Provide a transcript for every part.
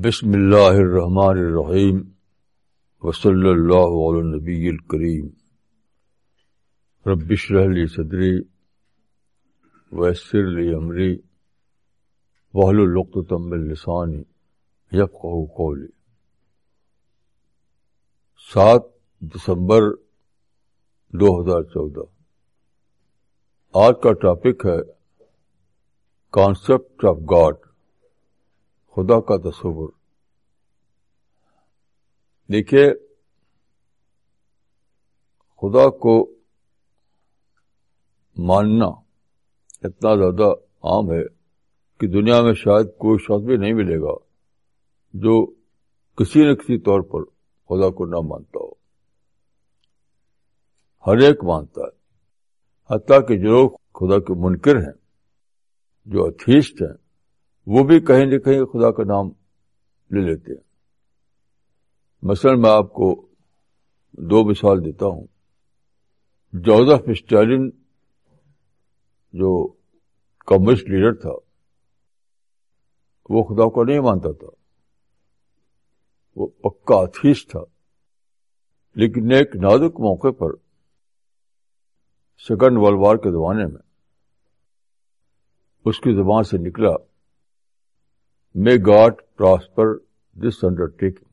بسم اللہ الرحمن الرحیم وصلی اللہ علی نبی الکریم ربش رحلی صدری ویسر علی عمری وحل القت تم السانی السانی قولی سات دسمبر دو ہزار چودہ آج کا ٹاپک ہے کانسیپٹ آف گاڈ خدا کا تصور دیکھیے خدا کو ماننا اتنا زیادہ عام ہے کہ دنیا میں شاید کوئی شخص بھی نہیں ملے گا جو کسی نہ کسی طور پر خدا کو نہ مانتا ہو ہر ایک مانتا ہے حتیٰ کہ جو لوگ خدا کے منکر ہیں جو اتھیسٹ ہیں وہ بھی کہیں نہ کہیں خدا کا نام لے لیتے ہیں مثلا میں آپ کو دو مثال دیتا ہوں جوزف اسٹیلن جو کمسٹ لیڈر تھا وہ خدا کو نہیں مانتا تھا وہ پکا اتھیس تھا لیکن ایک نازک موقع پر سیکنڈ ورلڈ وار کے زمانے میں اس کی زبان سے نکلا may God prosper this undertaking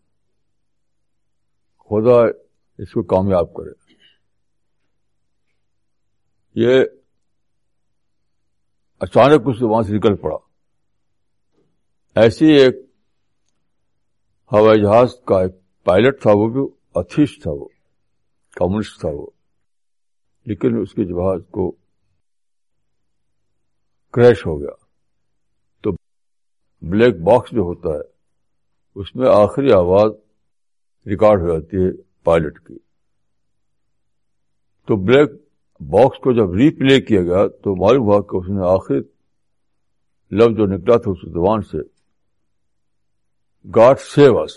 خدا اس کو کامیاب کرے یہ اچانک اس وہاں سے نکل پڑا ایسی ایک ہوائی جہاز کا ایک پائلٹ تھا وہ بھی اتھیسٹ تھا وہ کمسٹ تھا وہ لیکن اس کے جہاز کو کریش ہو گیا بلیک باکس جو ہوتا ہے اس میں آخری آواز ریکارڈ ہو جاتی ہے پائلٹ کی تو بلیک باکس کو جب ری پلے کیا گیا تو معلوم ہوا کہ اس نے آخری لفظ جو نکلا تھا اس زبان سے گاڈ سیوس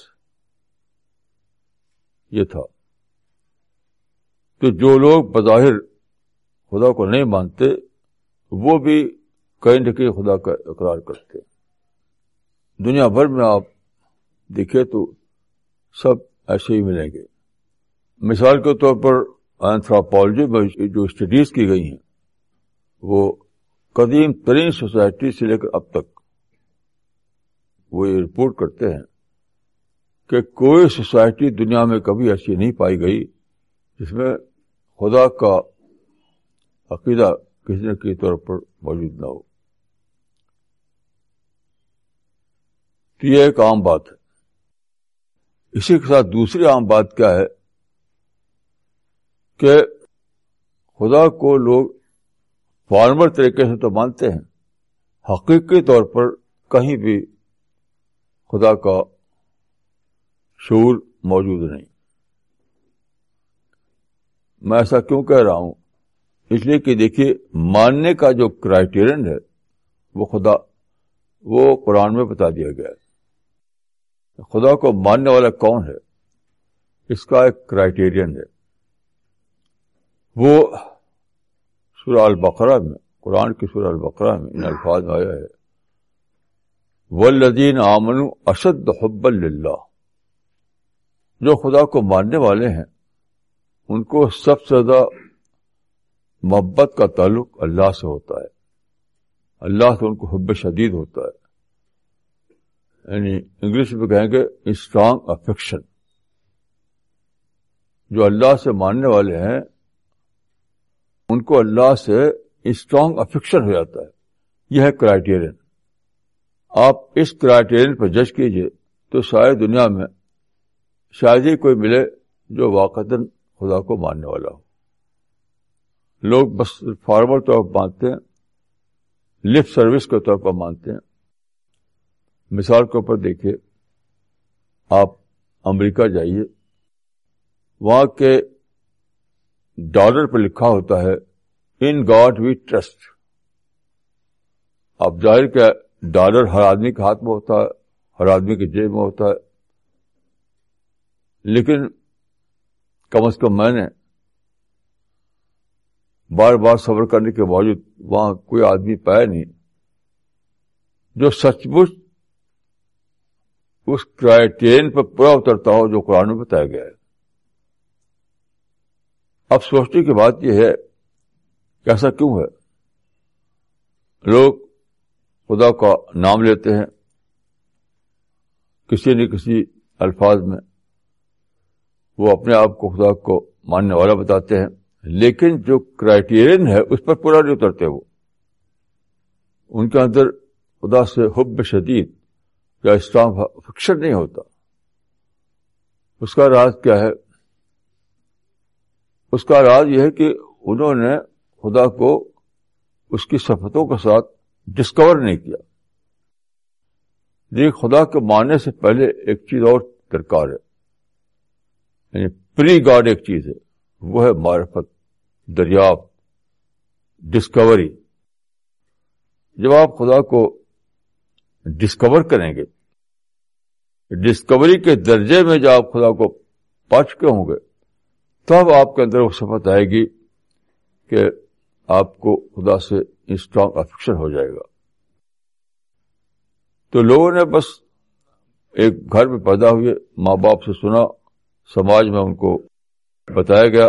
یہ تھا تو جو لوگ بظاہر خدا کو نہیں مانتے وہ بھی کہیں نہ کہیں خدا کا اقرار کرتے ہیں دنیا بھر میں آپ دیکھے تو سب ایسے ہی ملیں گے مثال کے طور پر اینتھراپالوجی میں جو اسٹڈیز کی گئی ہیں وہ قدیم ترین سوسائٹی سے لے کر اب تک وہ یہ رپورٹ کرتے ہیں کہ کوئی سوسائٹی دنیا میں کبھی ایسی نہیں پائی گئی جس میں خدا کا عقیدہ کسی نہ کسی طور پر موجود نہ ہو تو یہ ایک عام بات ہے اسی کے ساتھ دوسری عام بات کیا ہے کہ خدا کو لوگ فارمر طریقے سے تو مانتے ہیں حقیقی طور پر کہیں بھی خدا کا شعور موجود نہیں میں ایسا کیوں کہہ رہا ہوں اس لیے کہ دیکھیے ماننے کا جو کرائیٹیرین ہے وہ خدا وہ قرآن میں بتا دیا گیا ہے خدا کو ماننے والا کون ہے اس کا ایک کرائٹیرین ہے وہ سورہ البقرہ میں قرآن کی سورہ البقرہ میں ان الفاظ میں آیا ہے ودین آمن اشد حب اللہ جو خدا کو ماننے والے ہیں ان کو سب سے زیادہ محبت کا تعلق اللہ سے ہوتا ہے اللہ سے ان کو حب شدید ہوتا ہے یعنی انگلش میں کہیں گے اسٹرانگ افیکشن جو اللہ سے ماننے والے ہیں ان کو اللہ سے اسٹرانگ افیکشن ہو جاتا ہے یہ ہے کرائیٹیرین آپ اس کرائیٹیرین پر جج کیجئے تو ساری دنیا میں شاید ہی کوئی ملے جو واقع خدا کو ماننے والا ہو لوگ بس فارمر طور پر مانتے ہیں لفٹ سروس کے طور پر مانتے ہیں مثال کے اوپر دیکھیے آپ امریکہ جائیے وہاں کے ڈالر پہ لکھا ہوتا ہے ان گاڈ وی ٹرسٹ آپ ظاہر کیا ڈالر ہر آدمی کے ہاتھ میں ہوتا ہے ہر آدمی کے جیب میں ہوتا ہے لیکن کم از کم میں نے بار بار سفر کرنے کے باوجود وہاں کوئی آدمی پایا نہیں جو سچ مچ اس کرائٹیرئن پر پورا اترتا ہو جو قرآن میں بتایا گیا ہے اب سوچنے کی بات یہ ہے کہ ایسا کیوں ہے لوگ خدا کا نام لیتے ہیں کسی نہ کسی الفاظ میں وہ اپنے آپ کو خدا کو ماننے والا بتاتے ہیں لیکن جو کرائیٹیرین ہے اس پر پورا نہیں اترتے وہ ان کے اندر خدا سے حب شدید یا کا فکشن نہیں ہوتا اس کا راز کیا ہے اس کا راز یہ ہے کہ انہوں نے خدا کو اس کی سفتوں کے ساتھ ڈسکور نہیں کیا لیکن خدا کے ماننے سے پہلے ایک چیز اور درکار ہے یعنی پری گارڈ ایک چیز ہے وہ ہے معرفت دریافت ڈسکوری جب آپ خدا کو ڈسکور کریں گے ڈسکوری کے درجے میں جب آپ خدا کو پا چکے ہوں گے تب آپ کے اندر وہ سفت آئے گی کہ آپ کو خدا سے اسٹرانگ افیکشن ہو جائے گا تو لوگوں نے بس ایک گھر میں پیدا ہوئے ماں باپ سے سنا سماج میں ان کو بتایا گیا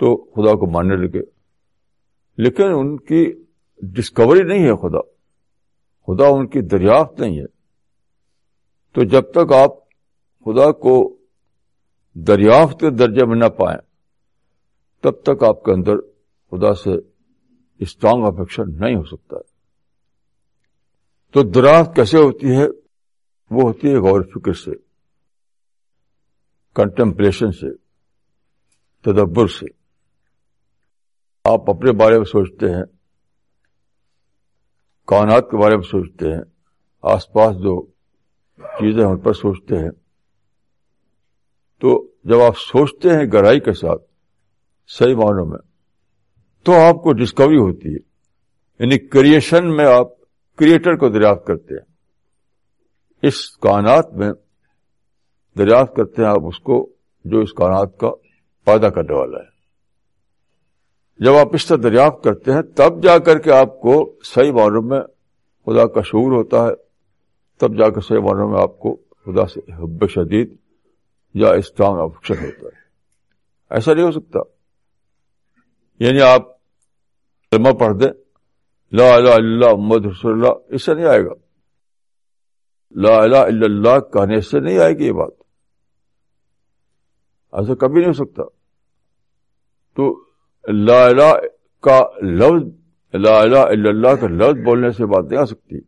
تو خدا کو ماننے لگے لیکن ان کی ڈسکوری نہیں ہے خدا خدا ان کی دریافت نہیں ہے تو جب تک آپ خدا کو دریافت کے درجے میں نہ پائیں تب تک آپ کے اندر خدا سے اسٹرانگ افیکشن نہیں ہو سکتا ہے تو دریافت کیسے ہوتی ہے وہ ہوتی ہے غور فکر سے کنٹمپلیشن سے تدبر سے آپ اپنے بارے میں سوچتے ہیں کائنات کے بارے میں سوچتے ہیں آس پاس جو چیزیں ہم ان پر سوچتے ہیں تو جب آپ سوچتے ہیں گہرائی کے ساتھ صحیح معنوں میں تو آپ کو ڈسکوری ہوتی ہے یعنی کریشن میں آپ کریٹر کو دریافت کرتے ہیں اس کائنات میں دریافت کرتے ہیں آپ اس کو جو اس کائنات کا پیدا کرنے والا ہے جب آپ اس طرح دریافت کرتے ہیں تب جا کر کے آپ کو صحیح معلوم میں خدا کا شعور ہوتا ہے تب جا کر صحیح معلوم میں آپ کو خدا سے حب شدید یا آپشن ہوتا ہے ایسا نہیں ہو سکتا یعنی آپ کلمہ پڑھ دیں لا الا اللہ محمد رسول اللہ اس سے نہیں آئے گا لا الہ الا اللہ کہنے سے نہیں آئے گی یہ بات ایسا کبھی نہیں ہو سکتا تو لا کا لفظ لا الہ الا اللہ کا لفظ بولنے سے بات نہیں آ سکتی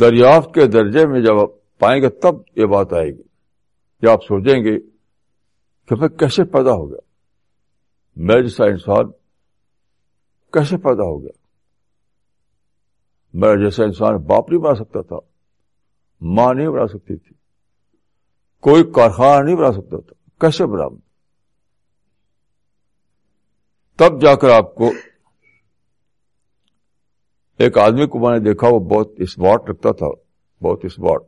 دریافت کے درجے میں جب آپ پائیں گے تب یہ بات آئے گی جب آپ سوچیں گے کہ میں کیسے پیدا ہو گیا میں جیسا انسان کیسے پیدا ہو گیا میں جیسا انسان باپ نہیں بنا سکتا تھا ماں نہیں بنا سکتی تھی کوئی کارخانہ نہیں بنا سکتا تھا کیسے بنا میں تب جا کر آپ کو ایک آدمی کو میں نے دیکھا وہ بہت اسمارٹ رکھتا تھا بہت اسمارٹ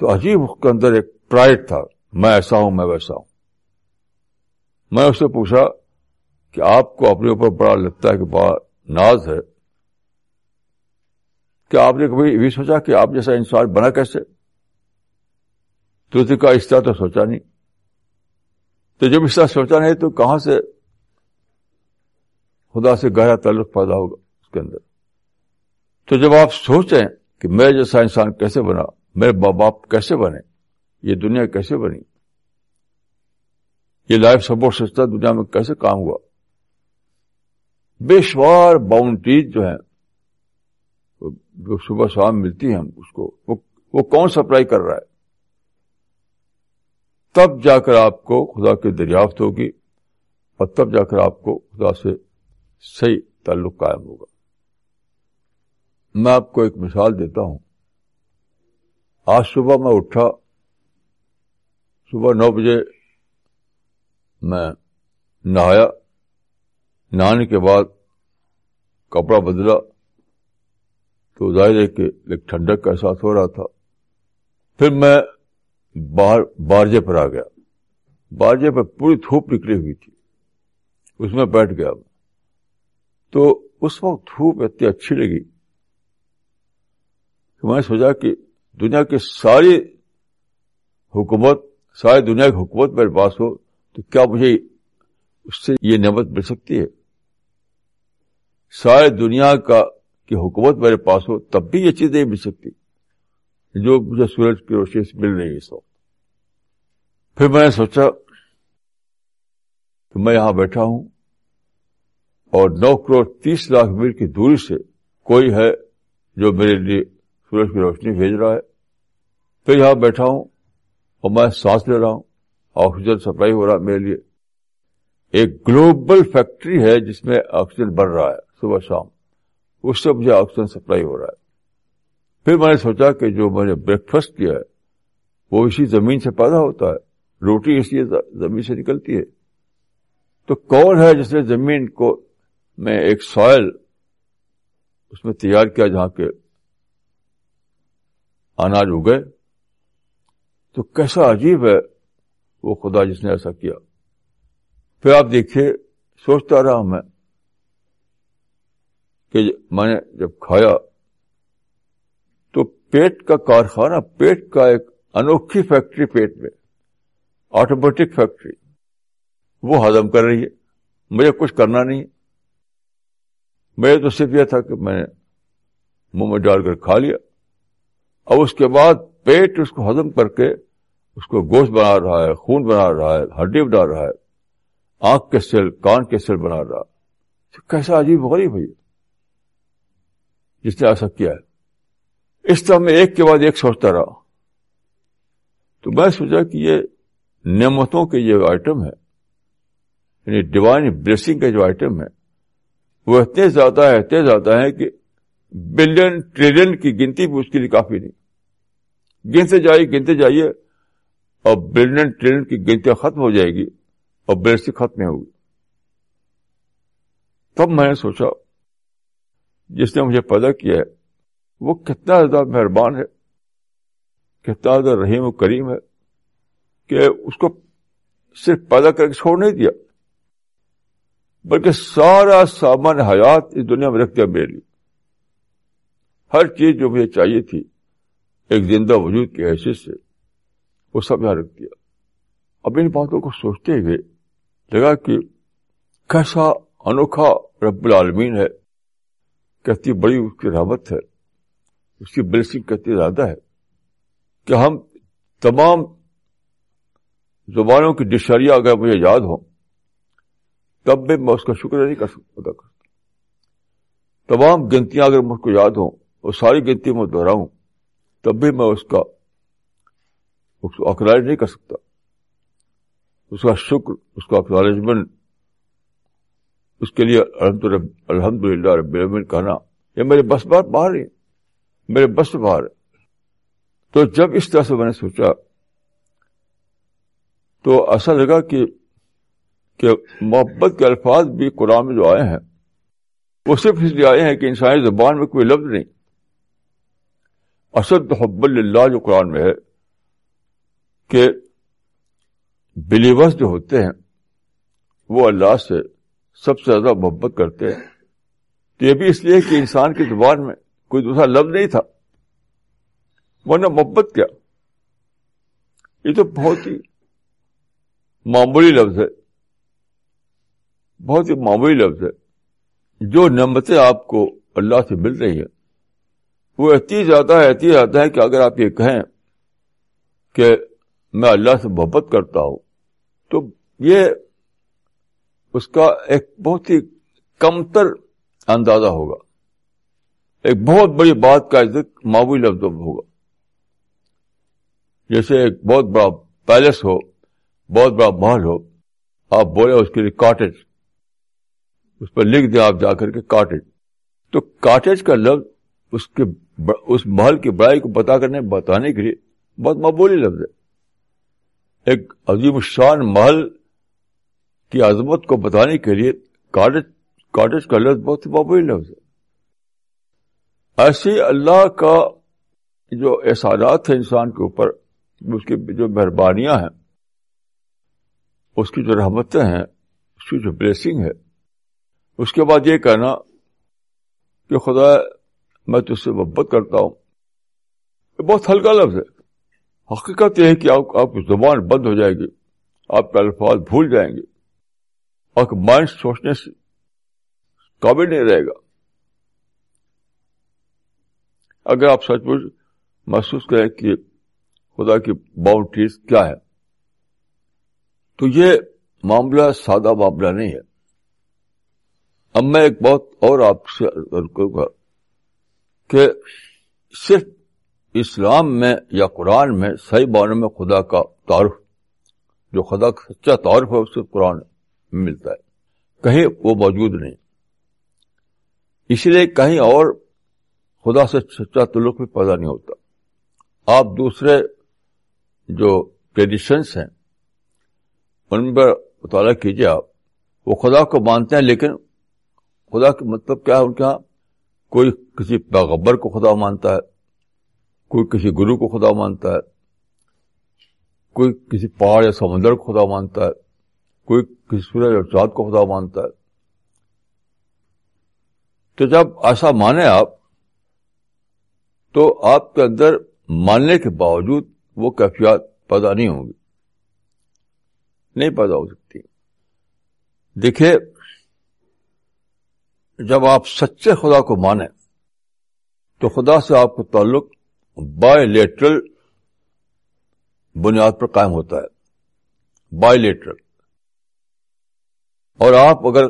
تو عجیب کے اندر ایک پرائڈ تھا میں ایسا ہوں میں ویسا ہوں میں اس سے پوچھا کہ آپ کو اپنے اوپر بڑا لگتا ہے کہ با ناز ہے کیا آپ نے کبھی یہ بھی سوچا کہ آپ جیسا انسان بنا کیسے تو کا اس طرح تو سوچا نہیں تو جب اس طرح سوچا نہیں تو کہاں سے خدا سے گہرا تعلق پیدا ہوگا اس کے اندر تو جب آپ سوچیں کہ میں جیسا انسان کیسے بنا میرے ماں باپ کیسے بنے یہ دنیا کیسے بنی یہ لائف سپورٹ سسٹم دنیا میں کیسے کام ہوا بے شوار باؤنڈریز جو ہیں جو صبح شام ملتی ہیں اس کو وہ, وہ کون سپلائی کر رہا ہے تب جا کر آپ کو خدا کی دریافت ہوگی اور تب جا کر آپ کو خدا سے صحیح تعلق قائم ہوگا میں آپ کو ایک مثال دیتا ہوں آج صبح میں اٹھا صبح نو بجے میں نہایا نہانے کے بعد کپڑا بدلا تو ظاہر ہے کہ ایک ٹھنڈک کا احساس ہو رہا تھا پھر میں بارجے پر آ گیا بارجے پر پوری تھوپ نکلی ہوئی تھی اس میں بیٹھ گیا میں تو اس وقت دھوپ اتنی اچھی لگی کہ میں نے سوچا کہ دنیا کے ساری حکومت ساری دنیا کی حکومت میرے پاس ہو تو کیا مجھے اس سے یہ نعمت مل سکتی ہے ساری دنیا کا کی حکومت میرے پاس ہو تب بھی یہ چیز نہیں مل سکتی جو مجھے سورج کی روشنی سے مل رہی ہے اس وقت پھر میں نے سوچا کہ میں یہاں بیٹھا ہوں اور نو کروڑ تیس لاکھ میل کی دوری سے کوئی ہے جو میرے لیے سورج کی روشنی بھیج رہا ہے پھر یہاں بیٹھا ہوں اور میں سانس لے رہا ہوں آکسیجن سپلائی ہو رہا میرے لیے ایک گلوبل فیکٹری ہے جس میں آکسیجن بڑھ رہا ہے صبح شام اس سے مجھے آکسیجن سپلائی ہو رہا ہے پھر میں نے سوچا کہ جو میں نے بریکفاسٹ کیا ہے وہ اسی زمین سے پیدا ہوتا ہے روٹی اس لیے زمین سے نکلتی ہے تو کون ہے جس نے زمین کو میں ایک سوائل اس میں تیار کیا جہاں کے اناج اگے تو کیسا عجیب ہے وہ خدا جس نے ایسا کیا پھر آپ دیکھیے سوچتا رہا میں کہ میں نے جب کھایا تو پیٹ کا کارخانہ پیٹ کا ایک انوکھی فیکٹری پیٹ میں آٹومیٹک فیکٹری وہ ہزم کر رہی ہے مجھے کچھ کرنا نہیں میرے تو صرف یہ تھا کہ میں نے منہ میں ڈال کر کھا لیا اور اس کے بعد پیٹ اس کو ہزم کر کے اس کو گوشت بنا رہا ہے خون بنا رہا ہے ہڈی بنا رہا ہے آنکھ کے سیل کان کے سیل بنا رہا ہے کیسا عجیب غریب بھائی جس نے ایسا کیا ہے اس طرح میں ایک کے بعد ایک سوچتا رہا تو میں سوچا کہ یہ نعمتوں کے یہ آئٹم ہے یعنی ڈیوائن بلیسنگ کا جو آئٹم ہے وہ اتنے زیادہ ہے اتنے زیادہ ہے کہ بلین ٹریلین کی گنتی بھی اس کے لیے کافی نہیں گنتے جائیے گنتے جائیے اور بلین ٹریلین کی گنتی ختم ہو جائے گی اور بے سی ختم ہوگی تب میں نے سوچا جس نے مجھے پیدا کیا ہے وہ کتنا زیادہ مہربان ہے کتنا زیادہ رحیم و کریم ہے کہ اس کو صرف پیدا کر کے چھوڑ نہیں دیا بلکہ سارا سامان حیات اس دنیا میں رکھ دیا میرے لیے ہر چیز جو مجھے چاہیے تھی ایک زندہ وجود کی حیثیت سے وہ سب یہاں رکھ دیا اب ان باتوں کو سوچتے ہوئے لگا کہ کیسا انوکھا رب العالمین ہے کہتی بڑی اس کی رحمت ہے اس کی بلیسنگ کہتی زیادہ ہے کہ ہم تمام زبانوں کی ڈشریا اگر مجھے یاد ہوں تب بھی میں اس کا شکر نہیں کر سکتا تمام گنتیاں اگر مجھ کو یاد ہوں اور ساری گنتی میں دہراؤں تب بھی میں اس کا کا کا نہیں کر سکتا اس اس اس شکر اکنالجمنٹ کے لیے الحمد للہ کہنا یہ میرے بس بار باہر ہے میرے بس باہر باہر تو جب اس طرح سے میں نے سوچا تو ایسا لگا کہ کہ محبت کے الفاظ بھی قرآن میں جو آئے ہیں وہ صرف اس لیے آئے ہیں کہ انسانی زبان میں کوئی لفظ نہیں اسد حب اللہ جو قرآن میں ہے کہ بلیورس جو ہوتے ہیں وہ اللہ سے سب سے زیادہ محبت کرتے ہیں تو یہ بھی اس لیے کہ انسان کی زبان میں کوئی دوسرا لفظ نہیں تھا ورنہ محبت کیا یہ تو بہت ہی معمولی لفظ ہے بہت ہی معمولی لفظ ہے جو نعمتیں آپ کو اللہ سے مل رہی ہے وہ اتنی زیادہ ہے اتنی زیادہ ہے کہ اگر آپ یہ کہیں کہ میں اللہ سے محبت کرتا ہوں تو یہ اس کا ایک بہت ہی کمتر اندازہ ہوگا ایک بہت بڑی بات کا ذکر معمولی لفظ ہوگا جیسے ایک بہت بڑا پیلس ہو بہت بڑا محل ہو آپ بولے اس کے لیے کاٹیج اس پر لکھ دیا آپ جا کر کے کاٹیج تو کاٹیج کا لفظ اس کے اس محل کی بڑائی کو بتا کرنے بتانے کے لیے بہت معبولی لفظ ہے ایک عظیم شان محل کی عظمت کو بتانے کے لیے کاٹیج کاٹیج کا لفظ بہت معبولی لفظ ہے ایسے اللہ کا جو احسانات ہیں انسان کے اوپر اس کی جو مہربانیاں ہیں اس کی جو رحمتیں ہیں اس کی جو بلیسنگ ہے اس کے بعد یہ کہنا کہ خدا میں تجھ سے محبت کرتا ہوں یہ بہت ہلکا لفظ ہے حقیقت یہ ہے کہ آپ آپ کی زبان بند ہو جائے گی آپ کے الفاظ بھول جائیں گے آپ کے مائنڈ سوچنے سے قابل نہیں رہے گا اگر آپ سچ مچ محسوس کریں کہ خدا کی باؤنڈریز کیا ہے تو یہ معاملہ سادہ معاملہ نہیں ہے اب میں ایک بہت اور آپ سے کہ صرف اسلام میں یا قرآن میں صحیح بانوں میں خدا کا تعارف جو خدا کا سچا تعارف ہے قرآن میں ملتا ہے کہیں وہ موجود نہیں اس لیے کہیں اور خدا سے سچا تعلق بھی پیدا نہیں ہوتا آپ دوسرے جو ٹریڈیشنس ہیں ان پر مطالعہ کیجیے آپ وہ خدا کو مانتے ہیں لیکن خدا مطلب کیا ہے ان کے کوئی کسی پیغبر کو خدا مانتا ہے کوئی کسی گرو کو خدا مانتا ہے کوئی کسی پہاڑ یا سمندر کو خدا مانتا ہے کوئی کسی سورج چاند کو خدا مانتا ہے تو جب ایسا مانے آپ تو آپ کے اندر ماننے کے باوجود وہ کیفیات پیدا نہیں ہوں گی نہیں پیدا ہو سکتی دیکھیے جب آپ سچے خدا کو مانیں تو خدا سے آپ کا تعلق بائی لیٹرل بنیاد پر قائم ہوتا ہے بائی لیٹرل اور آپ اگر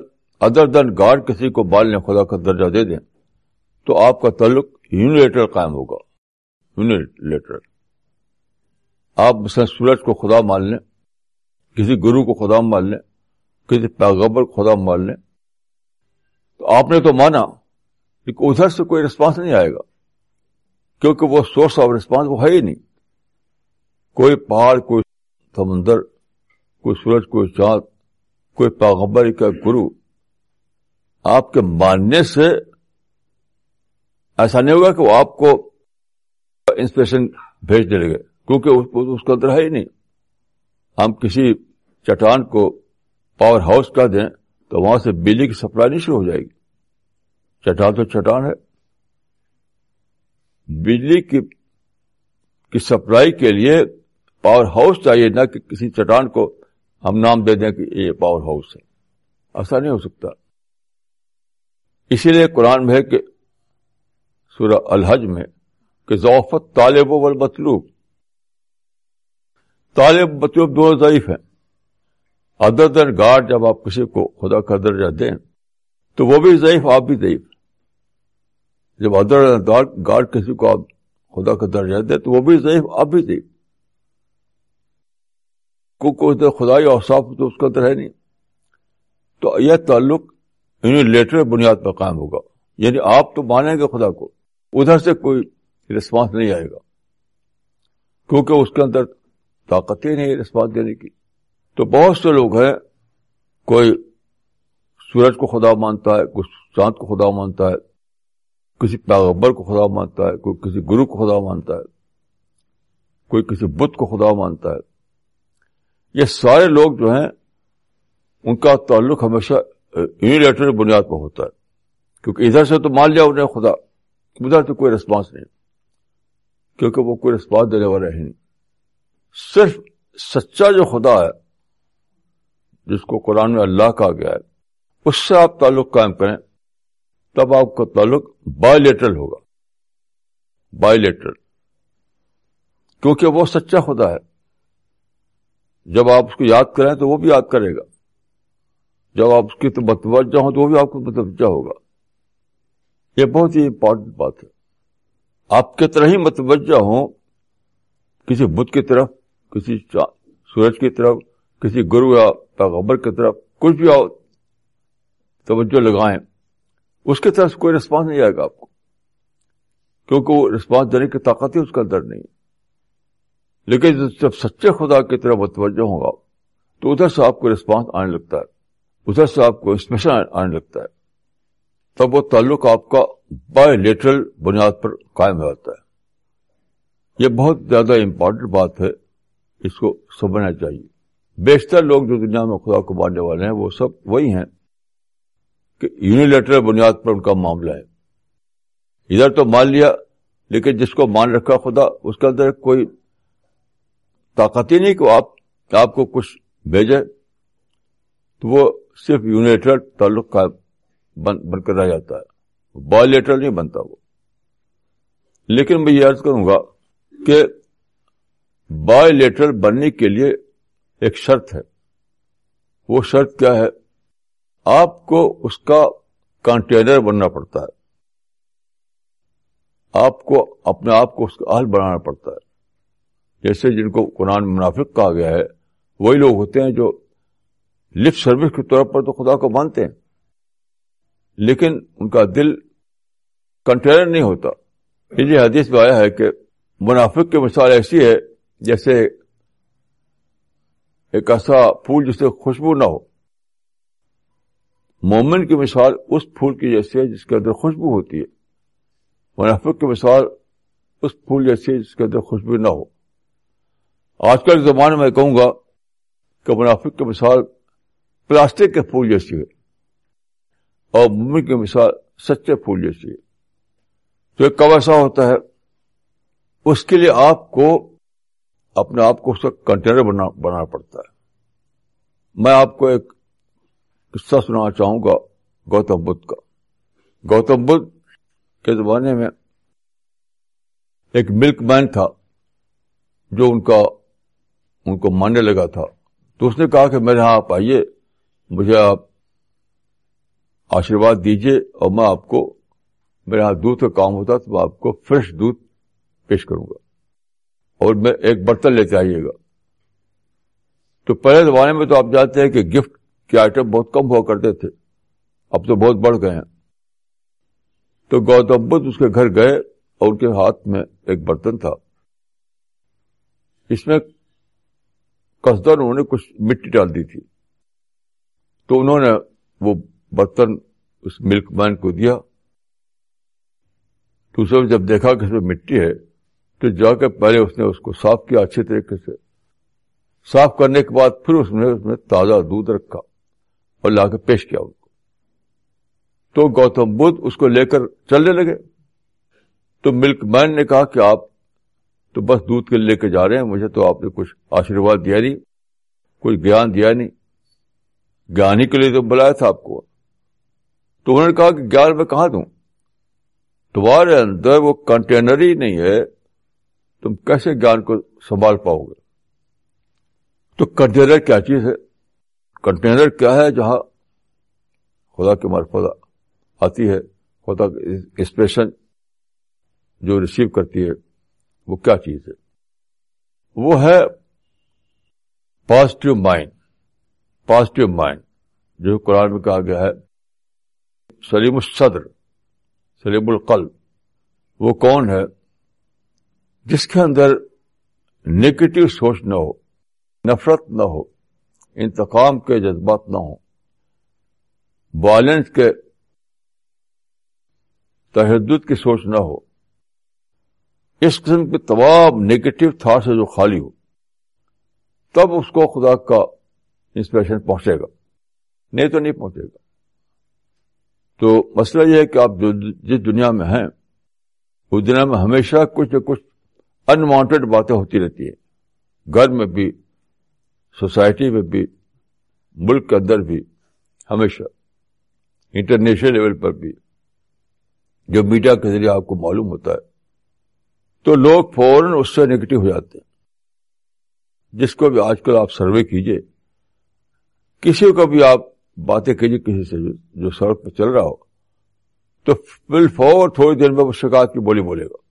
ادر دین گارڈ کسی کو بال خدا کا درجہ دے دیں تو آپ کا تعلق یونیٹرل قائم ہوگا یونیلیٹرل آپ مثلا سورج کو خدا مان لیں کسی گرو کو خدا مان لیں کسی پیغبر کو خدا مان لیں آپ نے تو مانا ادھر سے کوئی ریسپانس نہیں آئے گا کیونکہ وہ سورس آف ریسپانس وہ ہے ہی نہیں کوئی پہاڑ کوئی سمندر کوئی سورج کوئی چاند کوئی پاغبر کا گرو آپ کے ماننے سے ایسا نہیں ہوگا کہ وہ آپ کو انسپریشن بھیج دے گے کیونکہ اس کا اندر ہے ہی نہیں ہم کسی چٹان کو پاور ہاؤس کا دیں تو وہاں سے بجلی کی سپلائی نہیں شروع ہو جائے گی چٹان تو چٹان ہے بجلی کی کی سپلائی کے لیے پاور ہاؤس چاہیے نہ کہ کسی چٹان کو ہم نام دے دیں کہ یہ پاور ہاؤس ہے ایسا نہیں ہو سکتا اسی لیے قرآن میں ہے کہ سورہ الحج میں کہ ذوفت طالب و مطلوب طالب مطلوب دو ضعیف ہیں ادر دین گاڈ جب آپ کسی کو خدا کا درجہ دیں تو وہ بھی ضعیف آپ بھی ضعیف جب ادر گاڈ کسی کو آپ خدا کا درجہ دیں تو وہ بھی ضعیف آپ بھی ضعیف کوئی کیونکہ خدائی اور صاف تو اس کا اندر ہے نہیں تو یہ تعلق یعنی لیٹر بنیاد پر قائم ہوگا یعنی آپ تو مانیں گے خدا کو ادھر سے کوئی رسپانس نہیں آئے گا کیونکہ اس کے اندر طاقت ہی نہیں رسپانس دینے کی تو بہت سے لوگ ہیں کوئی سورج کو خدا مانتا ہے کوئی چاند کو خدا مانتا ہے کسی پیغبر کو خدا مانتا ہے کوئی کسی گرو کو خدا مانتا ہے کوئی کسی بدھ کو خدا مانتا ہے یہ سارے لوگ جو ہیں ان کا تعلق ہمیشہ بنیاد پر ہوتا ہے کیونکہ ادھر سے تو مان لیا انہیں خدا ادھر تو کوئی رسپانس نہیں کیونکہ وہ کوئی رسپانس دینے والا ہی نہیں صرف سچا جو خدا ہے جس کو قرآن میں اللہ کہا گیا ہے اس سے آپ تعلق قائم کریں تب آپ کا تعلق بائی لیٹرل ہوگا بائی لیٹرل کیونکہ وہ سچا خدا ہے جب آپ اس کو یاد کریں تو وہ بھی یاد کرے گا جب آپ اس کی متوجہ ہوں تو وہ بھی آپ کو متوجہ ہوگا یہ بہت ہی امپورٹنٹ بات ہے آپ طرح ہی متوجہ ہوں کسی بدھ کی طرف کسی سورج کی طرف کسی گرو یا پیغبر کی طرف کچھ بھی آؤ توجہ لگائیں اس کی طرف کوئی رسپانس نہیں آئے گا آپ کو کیونکہ وہ رسپانس دینے کی طاقت ہی اس کا اندر نہیں لیکن جب سچے خدا کی طرف متوجہ ہوگا تو ادھر سے آپ کو رسپانس آنے لگتا ہے ادھر سے آپ کو اسپیشل آنے لگتا ہے تب وہ تعلق آپ کا بائی لیٹرل بنیاد پر قائم ہو جاتا ہے یہ بہت زیادہ امپورٹنٹ بات ہے اس کو سمجھنا چاہیے بیشتر لوگ جو دنیا میں خدا کو ماننے والے ہیں وہ سب وہی ہیں کہ یونیلیٹرل بنیاد پر ان کا معاملہ ہے ادھر تو مان لیا لیکن جس کو مان رکھا خدا اس کے اندر کوئی طاقت ہی نہیں کہ آپ آپ کو کچھ بھیجے تو وہ صرف یونیلیٹرل تعلق کا بن, بن کر رہ جاتا ہے بایولیٹرل نہیں بنتا وہ لیکن میں یہ عرض کروں گا کہ بایولیٹرل بننے کے لیے ایک شرط ہے وہ شرط کیا ہے آپ کو اس کا کنٹینر بننا پڑتا ہے آپ کو اپنے آپ کو اس کا اہل بنانا پڑتا ہے جیسے جن کو قرآن منافق کہا گیا ہے وہی لوگ ہوتے ہیں جو لپ سروس کے طور پر تو خدا کو مانتے ہیں لیکن ان کا دل کنٹینر نہیں ہوتا یہ حدیث میں آیا ہے کہ منافق کے مثال ایسی ہے جیسے ایک ایسا پھول جسے خوشبو نہ ہو مومن کی مثال اس پھول کی جیسی ہے جس کے اندر خوشبو ہوتی ہے منافق کی مثال اس پھول جیسی ہے جس کے اندر خوشبو نہ ہو آج کل کے زمانے میں کہوں گا کہ منافق کی مثال پلاسٹک کے پھول جیسی ہے اور مومن کی مثال سچے پھول جیسی ہے تو ایک کب ایسا ہوتا ہے اس کے لیے آپ کو اپنے آپ کو اس کا کنٹینر بنا بنانا پڑتا ہے میں آپ کو ایک قصہ سنانا چاہوں گا گوتم بدھ کا گوتم بدھ کے زمانے میں ایک ملک مین تھا جو ان کا ان کو ماننے لگا تھا تو اس نے کہا کہ میرے یہاں آپ آئیے مجھے آپ آشیواد دیجیے اور میں آپ کو میرے یہاں دودھ کا کام ہوتا تو میں آپ کو فریش دودھ پیش کروں گا اور میں ایک برتن لے کے آئیے گا تو پہلے زمانے میں تو آپ جانتے ہیں کہ گفٹ کے آئٹم بہت کم ہوا کرتے تھے اب تو بہت بڑھ گئے ہیں تو گوتم بدھ اس کے گھر گئے اور ان کے ہاتھ میں ایک برتن تھا اس میں کسدر انہوں نے کچھ مٹی ڈال دی تھی تو انہوں نے وہ برتن اس ملک مین کو دیا اس نے جب دیکھا کہ اس میں مٹی ہے تو جا کے پہلے اس نے اس کو صاف کیا اچھے طریقے سے صاف کرنے کے بعد پھر اس نے اس میں تازہ دودھ رکھا اور لا کے پیش کیا ان کو تو گوتم بدھ اس کو لے کر چلنے لگے تو ملک مین نے کہا کہ آپ تو بس دودھ کے لے کے جا رہے ہیں مجھے تو آپ نے کچھ آشیواد دیا نہیں کچھ گیان دیا نہیں گیان ہی کے لیے تو بلایا تھا آپ کو تو انہوں نے کہا کہ گیان میں کہاں دوں تمہارے اندر وہ کنٹینر ہی نہیں ہے تم کیسے جان کو سنبھال پاؤ گے تو کنٹینر کیا چیز ہے کنٹینر کیا ہے جہاں خدا کی مرفت آتی ہے خدا کی اسپریشن جو ریسیو کرتی ہے وہ کیا چیز ہے وہ ہے پازیٹیو مائنڈ پازیٹیو مائنڈ جو قرآن میں کہا گیا ہے سلیم الصدر سلیم القلب وہ کون ہے جس کے اندر نگیٹو سوچ نہ ہو نفرت نہ ہو انتقام کے جذبات نہ ہوں بائلنس کے تحدد کی سوچ نہ ہو اس قسم کے تمام نگیٹو تھاٹ خالی ہو تب اس کو خدا کا انسپریشن پہنچے گا نہیں تو نہیں پہنچے گا تو مسئلہ یہ ہے کہ آپ جس دنیا میں ہیں اس دنیا میں ہمیشہ کچھ نہ کچھ انوانٹیڈ باتیں ہوتی رہتی ہیں گھر میں بھی سوسائٹی میں بھی ملک کے اندر بھی ہمیشہ انٹرنیشنل لیول پر بھی جو میڈیا کے ذریعے آپ کو معلوم ہوتا ہے تو لوگ فوراً اس سے نگیٹو ہو جاتے ہیں جس کو بھی آج کل آپ سروے کیجئے کسی کو بھی آپ باتیں کیجیے کسی سے جو سڑک پہ چل رہا ہو تو فور تھوڑی دیر میں وہ شکایت کی بولی بولے گا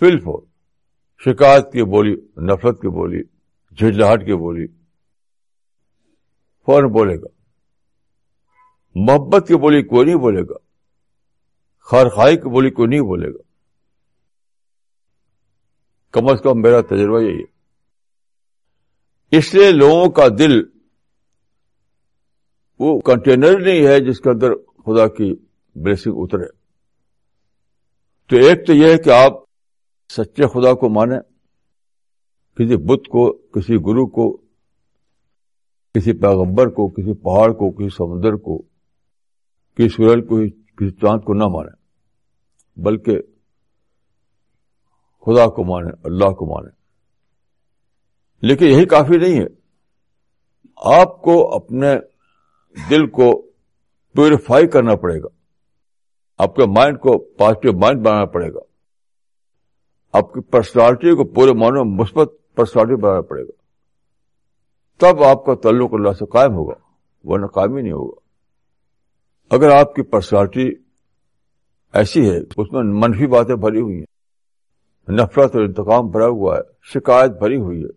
فلف شکایت کی بولی نفرت کی بولی جھجلاہٹ کی بولی فوراً بولے گا محبت کی بولی کوئی نہیں بولے گا خرخائی کی بولی کوئی نہیں بولے گا کم از کم میرا تجربہ یہی ہے اس لیے لوگوں کا دل وہ کنٹینر نہیں ہے جس کے اندر خدا کی بلیسنگ اترے تو ایک تو یہ ہے کہ آپ سچے خدا کو مانے کسی بت کو کسی گرو کو کسی پیغمبر کو کسی پہاڑ کو کسی سمندر کو کسی سورج کو کسی چاند کو نہ مانے بلکہ خدا کو مانے اللہ کو مانے لیکن یہی کافی نہیں ہے آپ کو اپنے دل کو پیوریفائی کرنا پڑے گا آپ کے مائنڈ کو پازیٹو مائنڈ بنانا پڑے گا آپ کی پرسنالٹی کو پورے میں مثبت پرسنالٹی بنانا پڑے گا تب آپ کا تعلق اللہ سے قائم ہوگا ورنہ قائم ہی نہیں ہوگا اگر آپ کی پرسنالٹی ایسی ہے اس میں منفی باتیں بھری ہوئی ہیں نفرت اور انتقام بھرا ہوا ہے شکایت بھری ہوئی ہے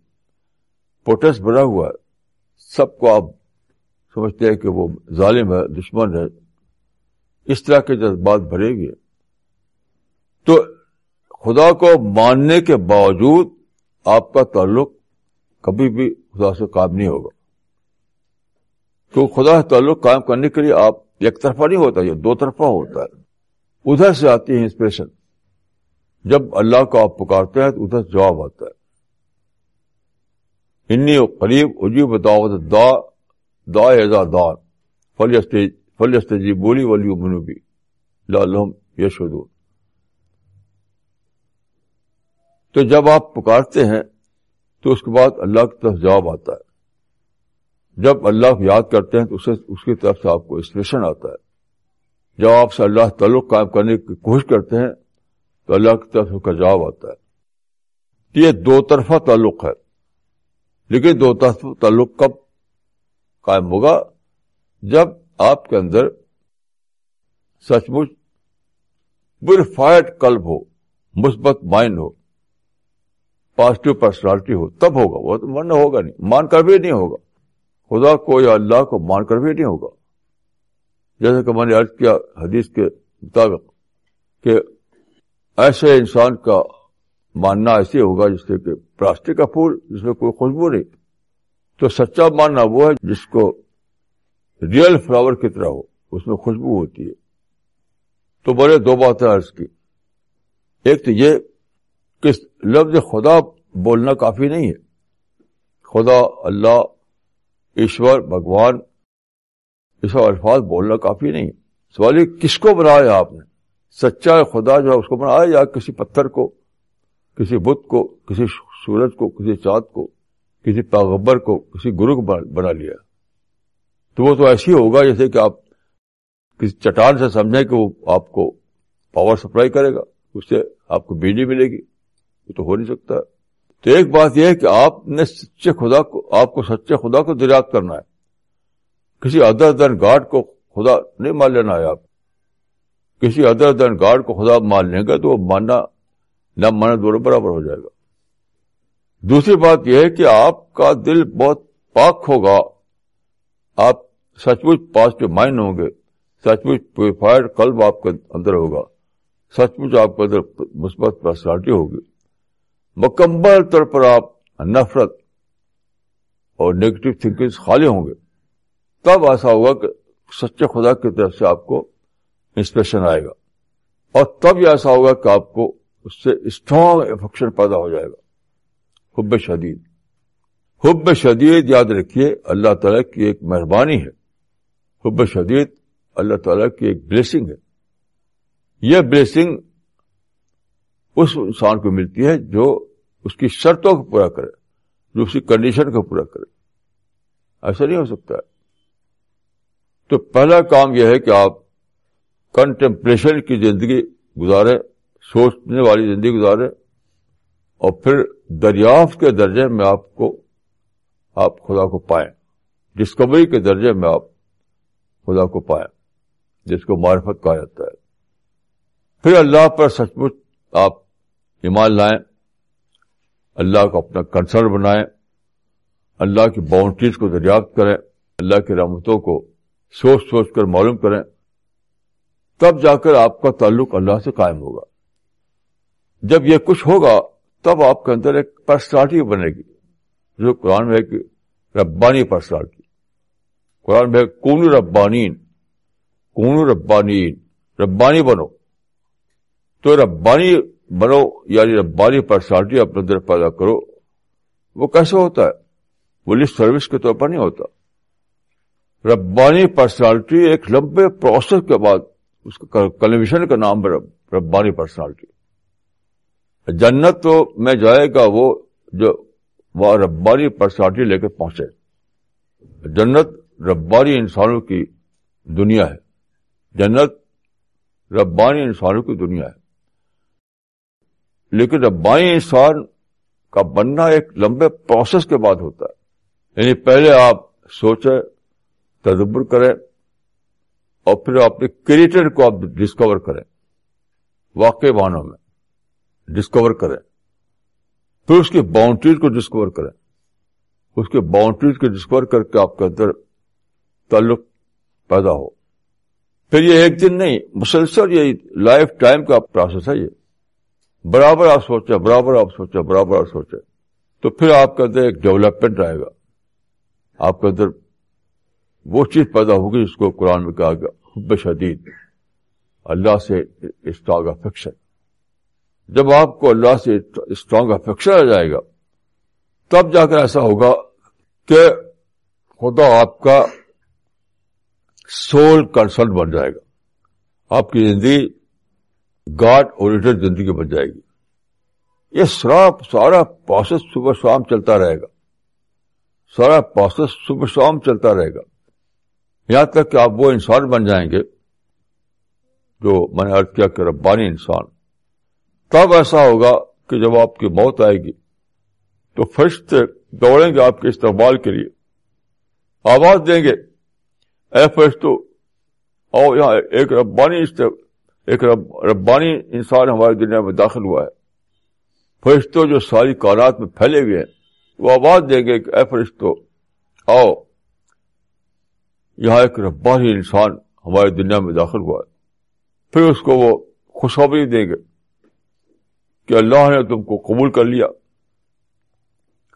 پروٹیسٹ بھرا ہوا ہے سب کو آپ سمجھتے ہیں کہ وہ ظالم ہے دشمن ہے اس طرح کے جذبات بھرے ہوئے تو خدا کو ماننے کے باوجود آپ کا تعلق کبھی بھی خدا سے قائم نہیں ہوگا کیوں خدا سے تعلق قائم کرنے کے لیے آپ ایک طرفہ نہیں ہوتا یہ دو طرفہ ہوتا ہے ادھر سے آتی ہے انسپریشن جب اللہ کو آپ پکارتے ہیں تو ادھر جواب آتا ہے انی قریب عجیب دعوت دا دا ایزا دار فل فل جی بولی ولی منوبی بھی لالحم یشود تو جب آپ پکارتے ہیں تو اس کے بعد اللہ کی طرف جواب آتا ہے جب اللہ کو یاد کرتے ہیں تو اسے اس کی طرف سے آپ کو آتا ہے جب آپ سے اللہ تعلق قائم کرنے کی کوشش کرتے ہیں تو اللہ کی طرف اس کا جواب آتا ہے یہ دو طرفہ تعلق ہے لیکن دو طرفہ تعلق کب قائم ہوگا جب آپ کے اندر سچ مچ برفائٹ کلب ہو مثبت مائنڈ ہو پازیٹو پرسنالٹی ہو تب ہوگا وہ تو من ہوگا نہیں مان کر بھی نہیں ہوگا خدا کو یا اللہ کو مان کر بھی نہیں ہوگا جیسے کہ میں نے عرض کیا حدیث کے مطابق کہ ایسے انسان کا ماننا ایسے ہوگا جس سے کہ پلاسٹک کا پھول جس میں کوئی خوشبو نہیں تو سچا ماننا وہ ہے جس کو ریئل فلاور کی طرح ہو اس میں خوشبو ہوتی ہے تو بڑے دو باتیں عرض کی ایک تو یہ لفظ خدا بولنا کافی نہیں ہے خدا اللہ ایشور بھگوان یہ سب الفاظ بولنا کافی نہیں ہے سوال یہ کس کو بنایا آپ نے سچا خدا جو ہے اس کو بنایا یا کسی پتھر کو کسی بت کو کسی سورج کو کسی چاند کو کسی پاغبر کو کسی گرو کو بنا لیا تو وہ تو ایسی ہوگا جیسے کہ آپ کسی چٹان سے سمجھیں کہ وہ آپ کو پاور سپلائی کرے گا اس سے آپ کو بجلی ملے گی یہ تو ہو نہیں سکتا تو ایک بات یہ ہے کہ آپ نے سچے خدا کو آپ کو کو سچے خدا دریافت کرنا ہے کسی ادر گارڈ کو خدا نہیں مان لینا ہے آپ کسی ادر دن گارڈ کو خدا مان لیں گے تو وہ ماننا ماننا نہ برابر ہو جائے گا دوسری بات یہ ہے کہ آپ کا دل بہت پاک ہوگا آپ سچ مچ پازیٹو مائنڈ ہوں گے سچ مچ پیوریفائڈ کلب آپ کے اندر ہوگا سچ مچ آپ کے اندر مثبت پرسنالٹی ہوگی مکمل طور پر آپ نفرت اور نیگیٹو تھنکنگ خالی ہوں گے تب ایسا ہوگا کہ سچے خدا کی طرف سے آپ کو انسپریشن آئے گا اور تب یہ ایسا ہوگا کہ آپ کو اس سے اسٹرانگ افیکشن پیدا ہو جائے گا حب شدید حب شدید یاد رکھیے اللہ تعالیٰ کی ایک مہربانی ہے حب شدید اللہ تعالیٰ کی ایک بلیسنگ ہے یہ بلیسنگ اس انسان کو ملتی ہے جو اس کی شرطوں کو پورا کرے جو اس کی کنڈیشن کو پورا کرے ایسا نہیں ہو سکتا ہے تو پہلا کام یہ ہے کہ آپ کنٹمپریشن کی زندگی گزارے سوچنے والی زندگی گزارے اور پھر دریافت کے درجے میں آپ کو آپ خدا کو پائیں ڈسکوری کے درجے میں آپ خدا کو پائیں جس کو معرفت کہا جاتا ہے پھر اللہ پر سچ مچ آپ ایمان لائیں اللہ کو اپنا کنسر بنائیں اللہ کی باؤنڈریز کو دریافت کریں اللہ کی رحمتوں کو سوچ سوچ کر معلوم کریں تب جا کر آپ کا تعلق اللہ سے قائم ہوگا جب یہ کچھ ہوگا تب آپ کے اندر ایک پرسنالٹی بنے گی جو قرآن میں ایک ربانی پرسنالٹی قرآن میں کون ربانی کون ربانی ربانی بنو تو ربانی بنو یعنی ربانی پرسنالٹی اپنے اندر پیدا کرو وہ کیسے ہوتا ہے پولیس سروس کے طور پر نہیں ہوتا ربانی پرسنالٹی ایک لمبے پروسیس کے بعد اس کا کلویژن کا نام ہے ربانی پرسنالٹی جنت تو میں جائے گا وہ جو وہ ربانی پرسنالٹی لے کے پہنچے جنت ربانی انسانوں کی دنیا ہے جنت ربانی انسانوں کی دنیا ہے لیکن اب بائیں انسان کا بننا ایک لمبے پروسیس کے بعد ہوتا ہے یعنی پہلے آپ سوچیں تدبر کریں اور پھر اپنے کریٹر کو آپ ڈسکور کریں واقع ونوں میں ڈسکور کریں پھر اس کی باؤنڈریز کو ڈسکور کریں اس کے باؤنڈریز کو ڈسکور کر کے آپ کے اندر تعلق پیدا ہو پھر یہ ایک دن نہیں مسلسل یہ لائف ٹائم کا پروسیس ہے یہ برابر آپ سوچے برابر آپ سوچے برابر آپ سوچے تو پھر آپ کے اندر ایک ڈیولپمنٹ آئے گا آپ کے اندر وہ چیز پیدا ہوگی جس کو قرآن میں کہا گیا حب شدید اللہ سے اسٹرانگ افیکشن جب آپ کو اللہ سے اسٹرانگ افیکشن آ جائے گا تب جا کر ایسا ہوگا کہ خدا آپ کا سول کنسرن بن جائے گا آپ کی زندگی گاڈ اور زندگی بن جائے گی یہ سارا سارا پروسیس صبح شام چلتا رہے گا سارا پروسیس صبح شام چلتا رہے گا یہاں تک کہ آپ وہ انسان بن جائیں گے جو میں نے ارد کیا کہ ربانی انسان تب ایسا ہوگا کہ جب آپ کی موت آئے گی تو فرشت دوڑیں گے آپ کے استقبال کے لیے آواز دیں گے اے فرشتو آؤ یہاں ایک ربانی ایک رب ربانی انسان ہماری دنیا میں داخل ہوا ہے فرشتوں جو ساری کائنات میں پھیلے ہوئے ہیں وہ آواز دیں گے کہ اے فرشتوں آؤ یہاں ایک ربانی انسان ہماری دنیا میں داخل ہوا ہے پھر اس کو وہ خوشخبری دیں گے کہ اللہ نے تم کو قبول کر لیا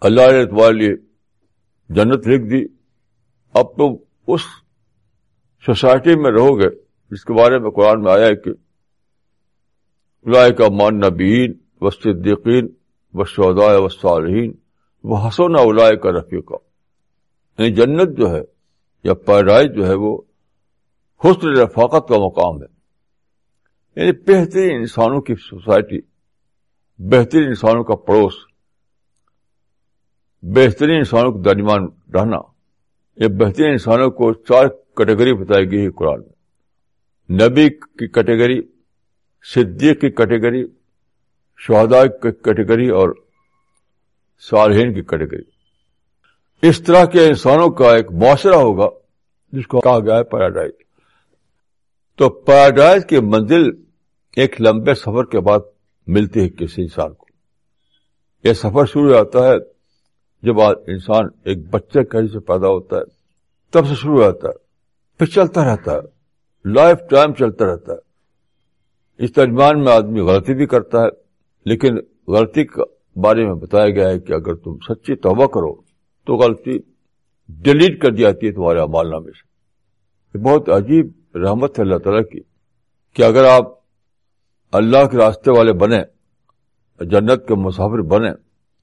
اللہ نے تمہارے لیے جنت لکھ دی اب تم اس سوسائٹی میں رہو گے جس کے بارے میں قرآن میں آیا ہے کہ علائے کا مان نبین و صدیقین و صالحین وہ حسن اولائے کا رفیقہ یعنی جنت جو ہے یا پیرائش جو ہے وہ حسن رفاقت کا مقام ہے یعنی بہترین انسانوں کی سوسائٹی بہترین انسانوں کا پڑوس بہترین انسانوں کا درمیان رہنا یہ بہترین انسانوں کو چار کیٹیگری بتائی گئی ہے قرآن میں نبی کی کیٹیگری صدیق کی کیٹیگری شہدا کی کیٹیگری اور سالحین کی کیٹیگری اس طرح کے انسانوں کا ایک معاشرہ ہوگا جس کو کہا گیا ہے پیراڈائز تو پیراڈائز کی منزل ایک لمبے سفر کے بعد ملتی ہے کسی انسان کو یہ سفر شروع ہو جاتا ہے جب آج انسان ایک بچے کہیں سے پیدا ہوتا ہے تب سے شروع ہو جاتا ہے پھر چلتا رہتا ہے لائف ٹائم چلتا رہتا ہے اس ترجمان میں آدمی غلطی بھی کرتا ہے لیکن غلطی کے بارے میں بتایا گیا ہے کہ اگر تم سچی توبہ کرو تو غلطی ڈیلیٹ کر دی جاتی ہے تمہارے امال نامے سے بہت عجیب رحمت ہے اللہ تعالیٰ کی کہ اگر آپ اللہ کے راستے والے بنے جنت کے مسافر بنے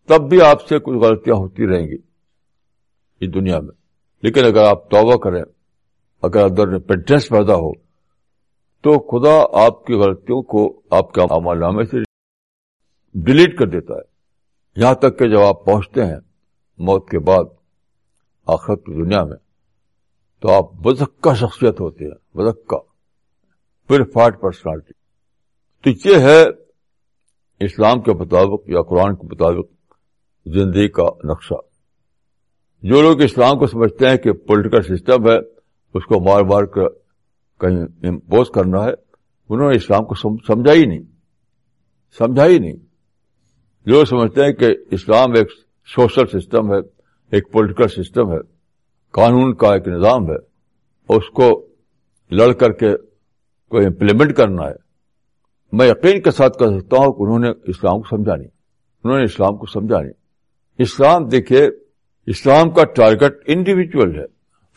تب بھی آپ سے کچھ غلطیاں ہوتی رہیں گی اس دنیا میں لیکن اگر آپ توبہ کریں اگر ادر نے پیدا ہو تو خدا آپ کی غلطیوں کو آپ کے عمل نامے سے ڈیلیٹ کر دیتا ہے یہاں تک کہ جب آپ پہنچتے ہیں موت کے بعد آخر کی دنیا میں تو آپ بزکا شخصیت ہوتے ہیں ہے مزک پرسنالٹی تو یہ ہے اسلام کے مطابق یا قرآن کے مطابق زندگی کا نقشہ جو لوگ اسلام کو سمجھتے ہیں کہ پولیٹیکل سسٹم ہے اس کو مار مار کر کہیں امپوز کرنا ہے انہوں نے اسلام کو سمجھا ہی نہیں سمجھا ہی نہیں جو سمجھتے ہیں کہ اسلام ایک سوشل سسٹم ہے ایک پولیٹیکل سسٹم ہے قانون کا ایک نظام ہے اس کو لڑ کر کے کوئی امپلیمنٹ کرنا ہے میں یقین کے ساتھ کہہ سکتا ہوں کہ انہوں نے اسلام کو سمجھا نہیں انہوں نے اسلام کو سمجھا نہیں اسلام دیکھیے اسلام کا ٹارگٹ انڈیویجل ہے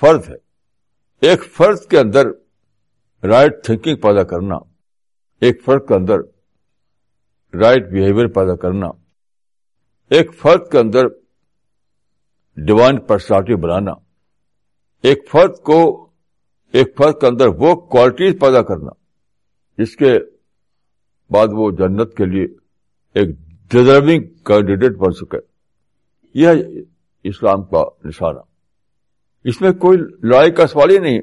فرد ہے ایک فرد کے اندر رائٹ تھنکنگ پیدا کرنا ایک فرد کے اندر رائٹ بہیویئر پیدا کرنا ایک فرد کے اندر ڈیوائن پرسنالٹی بنانا ایک فرد کو ایک فرد کے اندر وہ کوالٹیز پیدا کرنا جس کے بعد وہ جنت کے لیے ایک ڈیزرونگ کینڈیڈیٹ بن سکے یہ اسلام کا نشانہ اس میں کوئی لڑائی کا سوال ہی نہیں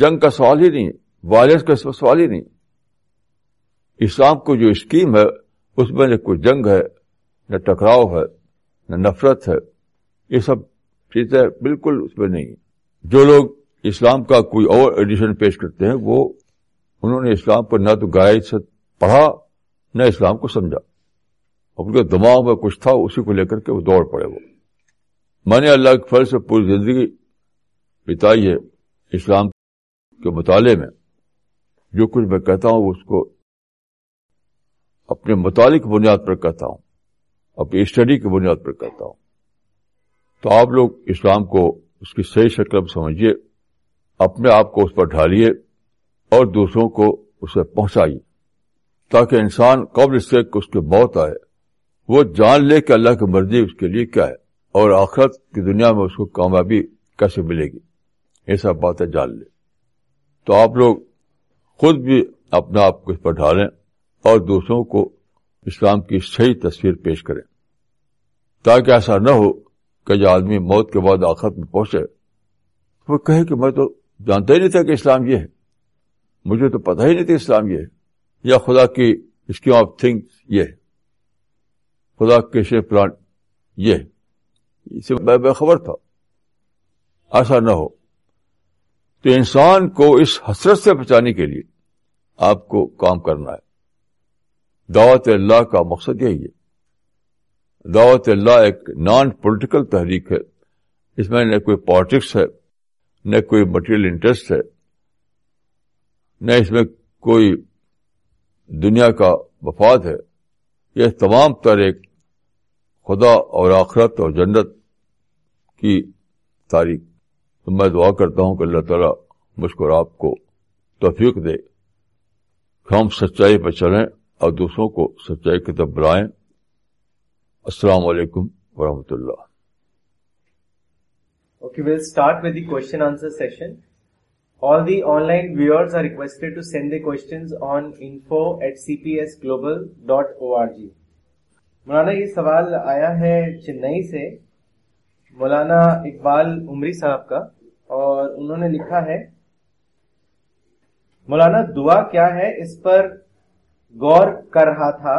جنگ کا سوال ہی نہیں وائلنس کا سوال ہی نہیں اسلام کو جو اسکیم ہے اس میں نہ کوئی جنگ ہے نہ ٹکراؤ ہے نہ نفرت ہے یہ سب چیزیں بالکل اس میں نہیں جو لوگ اسلام کا کوئی اور ایڈیشن پیش کرتے ہیں وہ انہوں نے اسلام کو نہ تو گائے سے پڑھا نہ اسلام کو سمجھا ان کے دماغ میں کچھ تھا اسی کو لے کر کے وہ دوڑ پڑے وہ میں نے اللہ کے فرض سے پوری زندگی بتائی ہے اسلام کے مطالعے میں جو کچھ میں کہتا ہوں اس کو اپنے مطالعے کی بنیاد پر کہتا ہوں اپنی اسٹڈی کی بنیاد پر کہتا ہوں تو آپ لوگ اسلام کو اس کی صحیح شکل میں سمجھیے اپنے آپ کو اس پر ڈھالیے اور دوسروں کو اسے پہنچائیے تاکہ انسان قبل سے اس کی موت آئے وہ جان لے کہ اللہ کی مرضی اس کے لیے کیا ہے اور آخرت کی دنیا میں اس کو کامیابی کیسے ملے گی یہ سب باتیں جان لے تو آپ لوگ خود بھی اپنا آپ کو اس پر ڈھالیں اور دوسروں کو اسلام کی صحیح تصویر پیش کریں تاکہ ایسا نہ ہو کہ جو آدمی موت کے بعد آخر میں پہنچے وہ کہے کہ میں تو جانتا ہی نہیں تھا کہ اسلام یہ ہے مجھے تو پتہ ہی نہیں تھا اسلام یہ ہے یا خدا کی اسکیم آف تھنگ یہ ہے خدا کے شرف پلان یہ ہے اسے میں خبر تھا ایسا نہ ہو تو انسان کو اس حسرت سے بچانے کے لیے آپ کو کام کرنا ہے دعوت اللہ کا مقصد یہی ہے دعوت اللہ ایک نان پولیٹیکل تحریک ہے اس میں نہ کوئی پالٹکس ہے نہ کوئی مٹیریل انٹرسٹ ہے نہ اس میں کوئی دنیا کا وفاد ہے یہ تمام تر ایک خدا اور آخرت اور جنت کی تاریخ تو میں دعا کرتا ہوں کہ اللہ تعالیٰ مجھ کو آپ کو توفیق دے ہم سچائی پہ چلیں اور دوسروں کو سچائی کی طرف بلائیں السلام علیکم ورحمۃ اللہ و رحمت اللہ info at C P S global dot O R G مولانا یہ سوال آیا ہے چنئی سے مولانا اقبال عمری صاحب کا اور انہوں نے لکھا ہے مولانا دعا کیا ہے اس پر غور کر رہا تھا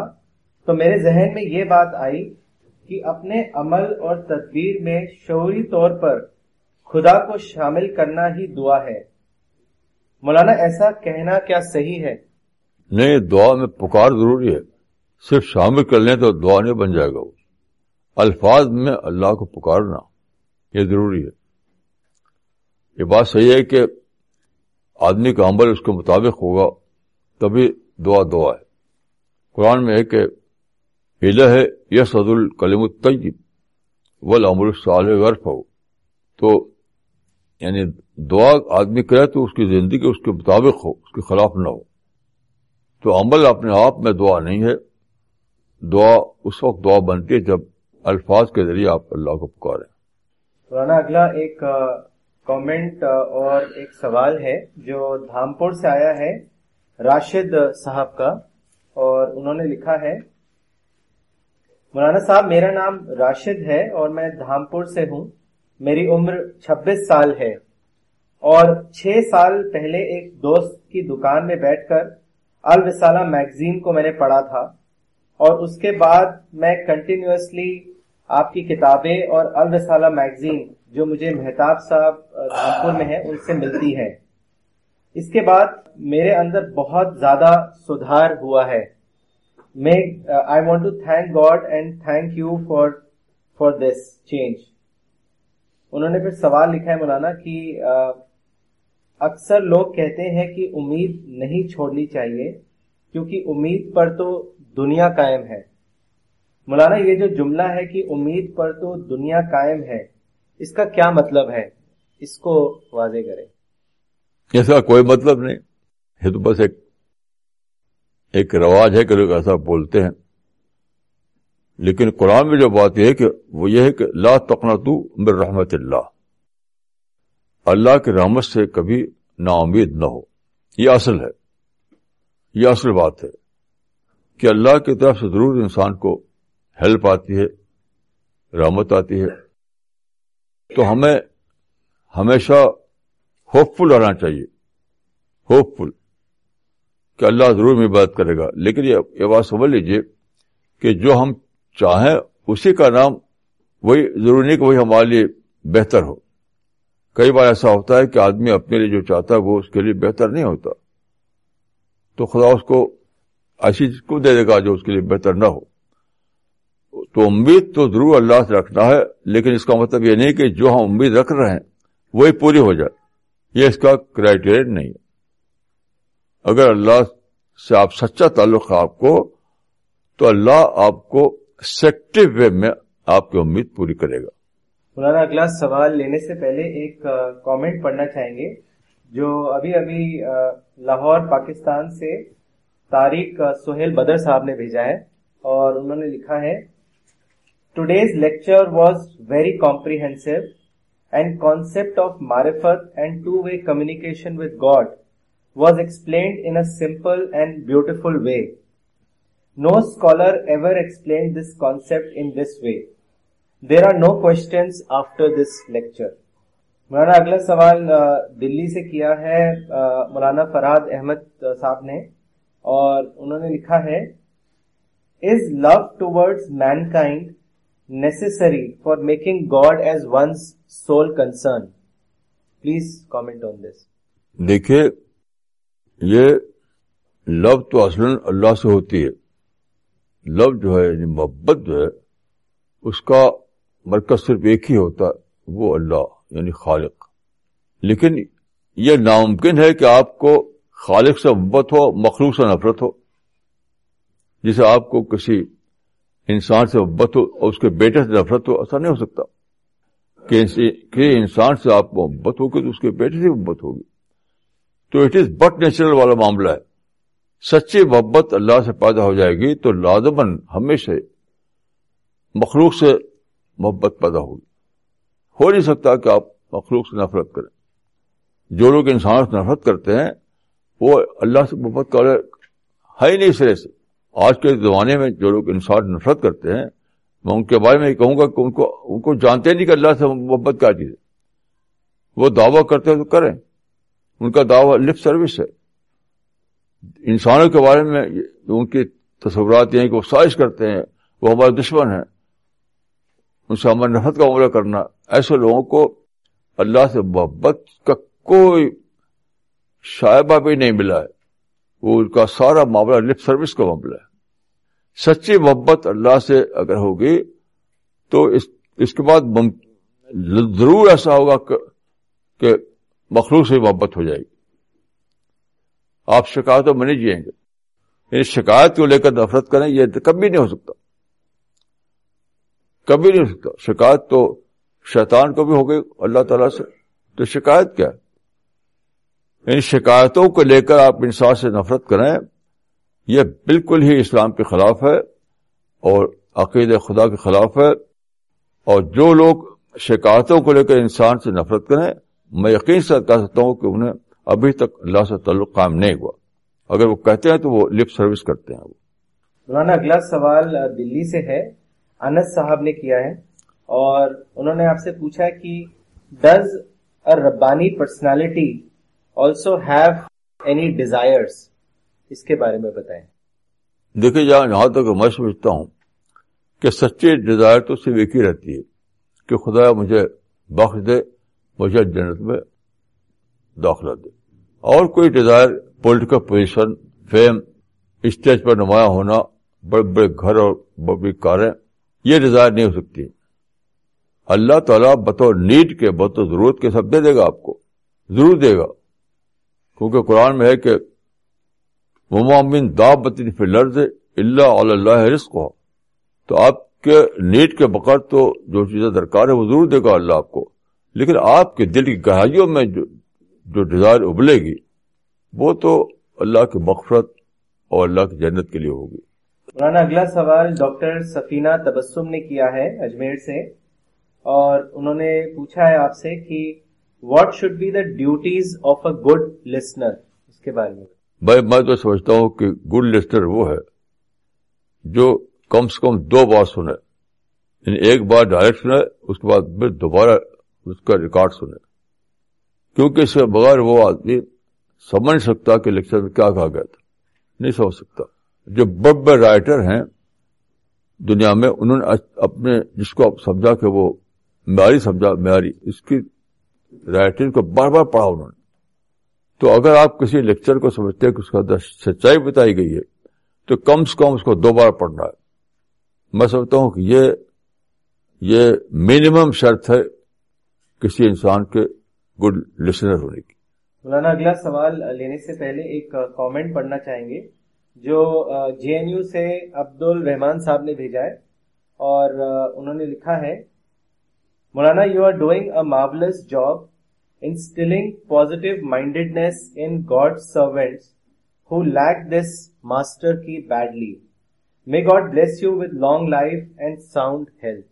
تو میرے ذہن میں یہ بات آئی کہ اپنے عمل اور تدبیر میں شعوری طور پر خدا کو شامل کرنا ہی دعا ہے مولانا ایسا کہنا کیا صحیح ہے نہیں دعا میں پکار ضروری ہے صرف شامل کر لیں تو دعا نہیں بن جائے گا الفاظ میں اللہ کو پکارنا یہ ضروری ہے یہ بات صحیح ہے کہ آدمی کا عمل اس کے مطابق ہوگا تبھی دعا دعا ہے قرآن میں ہے کہ الکلیم الطیب غرف ہو تو یعنی دعا آدمی کرے تو اس کی زندگی اس کے مطابق ہو اس کے خلاف نہ ہو تو عمل اپنے آپ میں دعا نہیں ہے دعا اس وقت دعا بنتی ہے جب الفاظ کے ذریعے آپ اللہ کو پکارے Uh, اور ایک سوال ہے جو دھامپور سے آیا ہے راشد صاحب کا اور انہوں نے لکھا ہے مولانا صاحب میرا نام راشد ہے اور میں دھامپور سے ہوں میری عمر چھبیس سال ہے اور چھ سال پہلے ایک دوست کی دکان میں بیٹھ کر الوسالہ میگزین کو میں نے پڑھا تھا اور اس کے بعد میں کنٹینیوسلی آپ کی کتابیں اور الوسالہ میگزین جو مجھے مہتاب صاحب رامپور میں ہے ان سے ملتی ہے اس کے بعد میرے اندر بہت زیادہ سدھار ہوا ہے میں I want to thank God and thank you for for this change انہوں نے پھر سوال لکھا ہے مولانا کہ اکثر لوگ کہتے ہیں کہ امید نہیں چھوڑنی چاہیے کیونکہ امید پر تو دنیا قائم ہے مولانا یہ جو جملہ ہے کہ امید پر تو دنیا قائم ہے اس کا کیا مطلب ہے اس کو واضح کریں ایسا کوئی مطلب نہیں یہ تو بس ایک ایک رواج ہے کہ لوگ ایسا بولتے ہیں لیکن قرآن میں جو بات یہ ہے کہ وہ یہ ہے کہ لا اللہ تکناتو رحمت اللہ اللہ کی رحمت سے کبھی نا امید نہ ہو یہ اصل ہے یہ اصل بات ہے کہ اللہ کی طرف سے ضرور انسان کو ہیلپ آتی ہے رحمت آتی ہے تو ہمیں ہمیشہ ہوپ فل رہنا چاہیے ہوپ فل کہ اللہ ضرور میں بات کرے گا لیکن یہ بات سمجھ لیجیے کہ جو ہم چاہیں اسی کا نام وہی ضروری نہیں کہ وہی ہمارے لیے بہتر ہو کئی بار ایسا ہوتا ہے کہ آدمی اپنے لیے جو چاہتا ہے وہ اس کے لیے بہتر نہیں ہوتا تو خدا اس کو ایسی کو دے دے گا جو اس کے لیے بہتر نہ ہو تو امید تو ضرور اللہ سے رکھنا ہے لیکن اس کا مطلب یہ نہیں کہ جو ہم امید رکھ رہے ہیں وہی پوری ہو جائے یہ اس کا کرائٹیریا نہیں ہے اگر اللہ سے آپ سچا تعلق ہے آپ کو تو اللہ آپ کو سیکٹو وے میں آپ کی امید پوری کرے گا مولانا اگلا سوال لینے سے پہلے ایک کامنٹ پڑھنا چاہیں گے جو ابھی ابھی لاہور پاکستان سے تاریخ سہیل بدر صاحب نے بھیجا ہے اور انہوں نے لکھا ہے today's lecture was very comprehensive and concept of مارفت and two way communication with God was explained in simple and beautiful way no scholar ever explain this concept in this way there are no questions after this lecture اگلا سوال دلی سے کیا ہے مولانا فراد احمد صاحب نے اور انہوں نے لکھا ہے is love to mankind necessary for making God is one's soul please comment on this دیکھیے لو تو اللہ سے ہوتی ہے یعنی محبت جو ہے اس کا مرکز صرف ایک ہی ہوتا ہے وہ اللہ یعنی خالق لیکن یہ ناممکن ہے کہ آپ کو خالق سے محبت ہو مخلوق سے نفرت ہو جسے آپ کو کسی انسان سے محبت ہو اور اس کے بیٹے سے نفرت ہو ایسا نہیں ہو سکتا کہ انسان سے آپ محبت ہوگی تو اس کے بیٹے سے محبت ہوگی تو اٹ از بٹ نیچرل والا معاملہ ہے سچی محبت اللہ سے پیدا ہو جائے گی تو لازمن ہمیشہ مخلوق سے محبت پیدا ہوگی ہو نہیں سکتا کہ آپ مخلوق سے نفرت کریں جو لوگ انسان سے نفرت کرتے ہیں وہ اللہ سے محبت کرے ہے ہی نہیں سرے سے آج کے زمانے میں جو لوگ انسان نفرت کرتے ہیں میں ان کے بارے میں یہ کہوں گا کہ ان کو ان کو جانتے نہیں کہ اللہ سے محبت کیا چیز ہے وہ دعویٰ کرتے ہیں تو کریں ان کا دعویٰ لپ سروس ہے انسانوں کے بارے میں ان کی تصورات یہ کہ وہ کرتے ہیں وہ ہمارے دشمن ہیں ان سے ہمارے نفرت کا معاملہ کرنا ایسے لوگوں کو اللہ سے محبت کا کوئی شائبہ بھی نہیں ملا ہے وہ ان کا سارا معاملہ لپ سروس کا معاملہ ہے سچی محبت اللہ سے اگر ہوگی تو اس اس کے بعد ضرور ایسا ہوگا کہ مخلوق سے محبت ہو جائے گی آپ شکایتوں میں نہیں جیئیں گے یعنی شکایت کو لے کر نفرت کریں یہ کبھی نہیں ہو سکتا کبھی نہیں ہو سکتا شکایت تو شیطان کو بھی ہوگی اللہ تعالیٰ سے تو شکایت کیا ہے ان یعنی شکایتوں کو لے کر آپ انسان سے نفرت کریں یہ بالکل ہی اسلام کے خلاف ہے اور عقید خدا کے خلاف ہے اور جو لوگ شکایتوں کو لے کر انسان سے نفرت کریں میں یقین سے کہہ سکتا ہوں کہ انہیں ابھی تک اللہ سے تعلق قائم نہیں ہوا اگر وہ کہتے ہیں تو وہ لپ سروس کرتے ہیں مولانا اگلا سوال دلی سے ہے انس صاحب نے کیا ہے اور انہوں نے آپ سے پوچھا کہ does Rabbani personality also have any desires اس کے بارے میں بتائیں دیکھیے جہاں جہاں تک میں سمجھتا ہوں کہ سچے ڈیزائر تو صرف ایک ہی رہتی ہے کہ خدا مجھے بخش دے مجھے جنت میں داخلہ دے اور کوئی desire political position fame stage پر نمایاں ہونا بڑے بڑے گھر اور بڑی بڑی کاریں یہ ڈیزائر نہیں ہو سکتی اللہ تعالیٰ بطور نیٹ کے بطور ضرورت کے سب دے دے گا آپ کو ضرور دے گا کیونکہ قرآن میں ہے کہ ممامن دا لرز اللہ علی رزق ہو تو آپ کے نیٹ کے بقر تو جو چیزیں درکار ہے وہ ضرور دے گا اللہ آپ کو لیکن آپ کے دل کی گہائیوں میں جو جو ڈیزائر ابلے گی وہ تو اللہ کی مغفرت اور اللہ کی جنت کے لیے ہوگی مولانا اگلا سوال ڈاکٹر سفینہ تبسم نے کیا ہے اجمیر سے اور انہوں نے پوچھا ہے آپ سے کہ what should be the duties of a good listener اس کے بارے میں بھائی میں تو سمجھتا ہوں کہ گڈ لسٹر وہ ہے جو کم سے کم دو بار سنے یعنی ایک بار ڈائریکٹ سنے اس کے بعد پھر دوبارہ اس کا ریکارڈ سنے کیونکہ اس کے بغیر وہ آدمی سمجھ نہیں سکتا کہ لیکچر میں کیا کہا گیا تھا نہیں سمجھ سکتا جو بڑے بڑے رائٹر ہیں دنیا میں انہوں نے اپنے جس کو سمجھا کہ وہ معیاری سمجھا معیاری اس کی رائٹنگ کو بار بار پڑھا انہوں نے تو اگر آپ کسی لیکچر کو سمجھتے ہیں کہ اس کا سچائی بتائی گئی ہے تو کم سے کم اس کو دو بار پڑھنا ہے میں سمجھتا ہوں کہ یہ یہ منیمم شرط ہے کسی انسان کے گڈ لسنر ہونے کی مولانا اگلا سوال لینے سے پہلے ایک کامنٹ پڑھنا چاہیں گے جو جے این یو سے عبد الرحمان صاحب نے بھیجا ہے اور انہوں نے لکھا ہے مولانا you are doing a marvellous job instilling mindedness in God servants who lack this mastery badly may God bless you with long life and sound health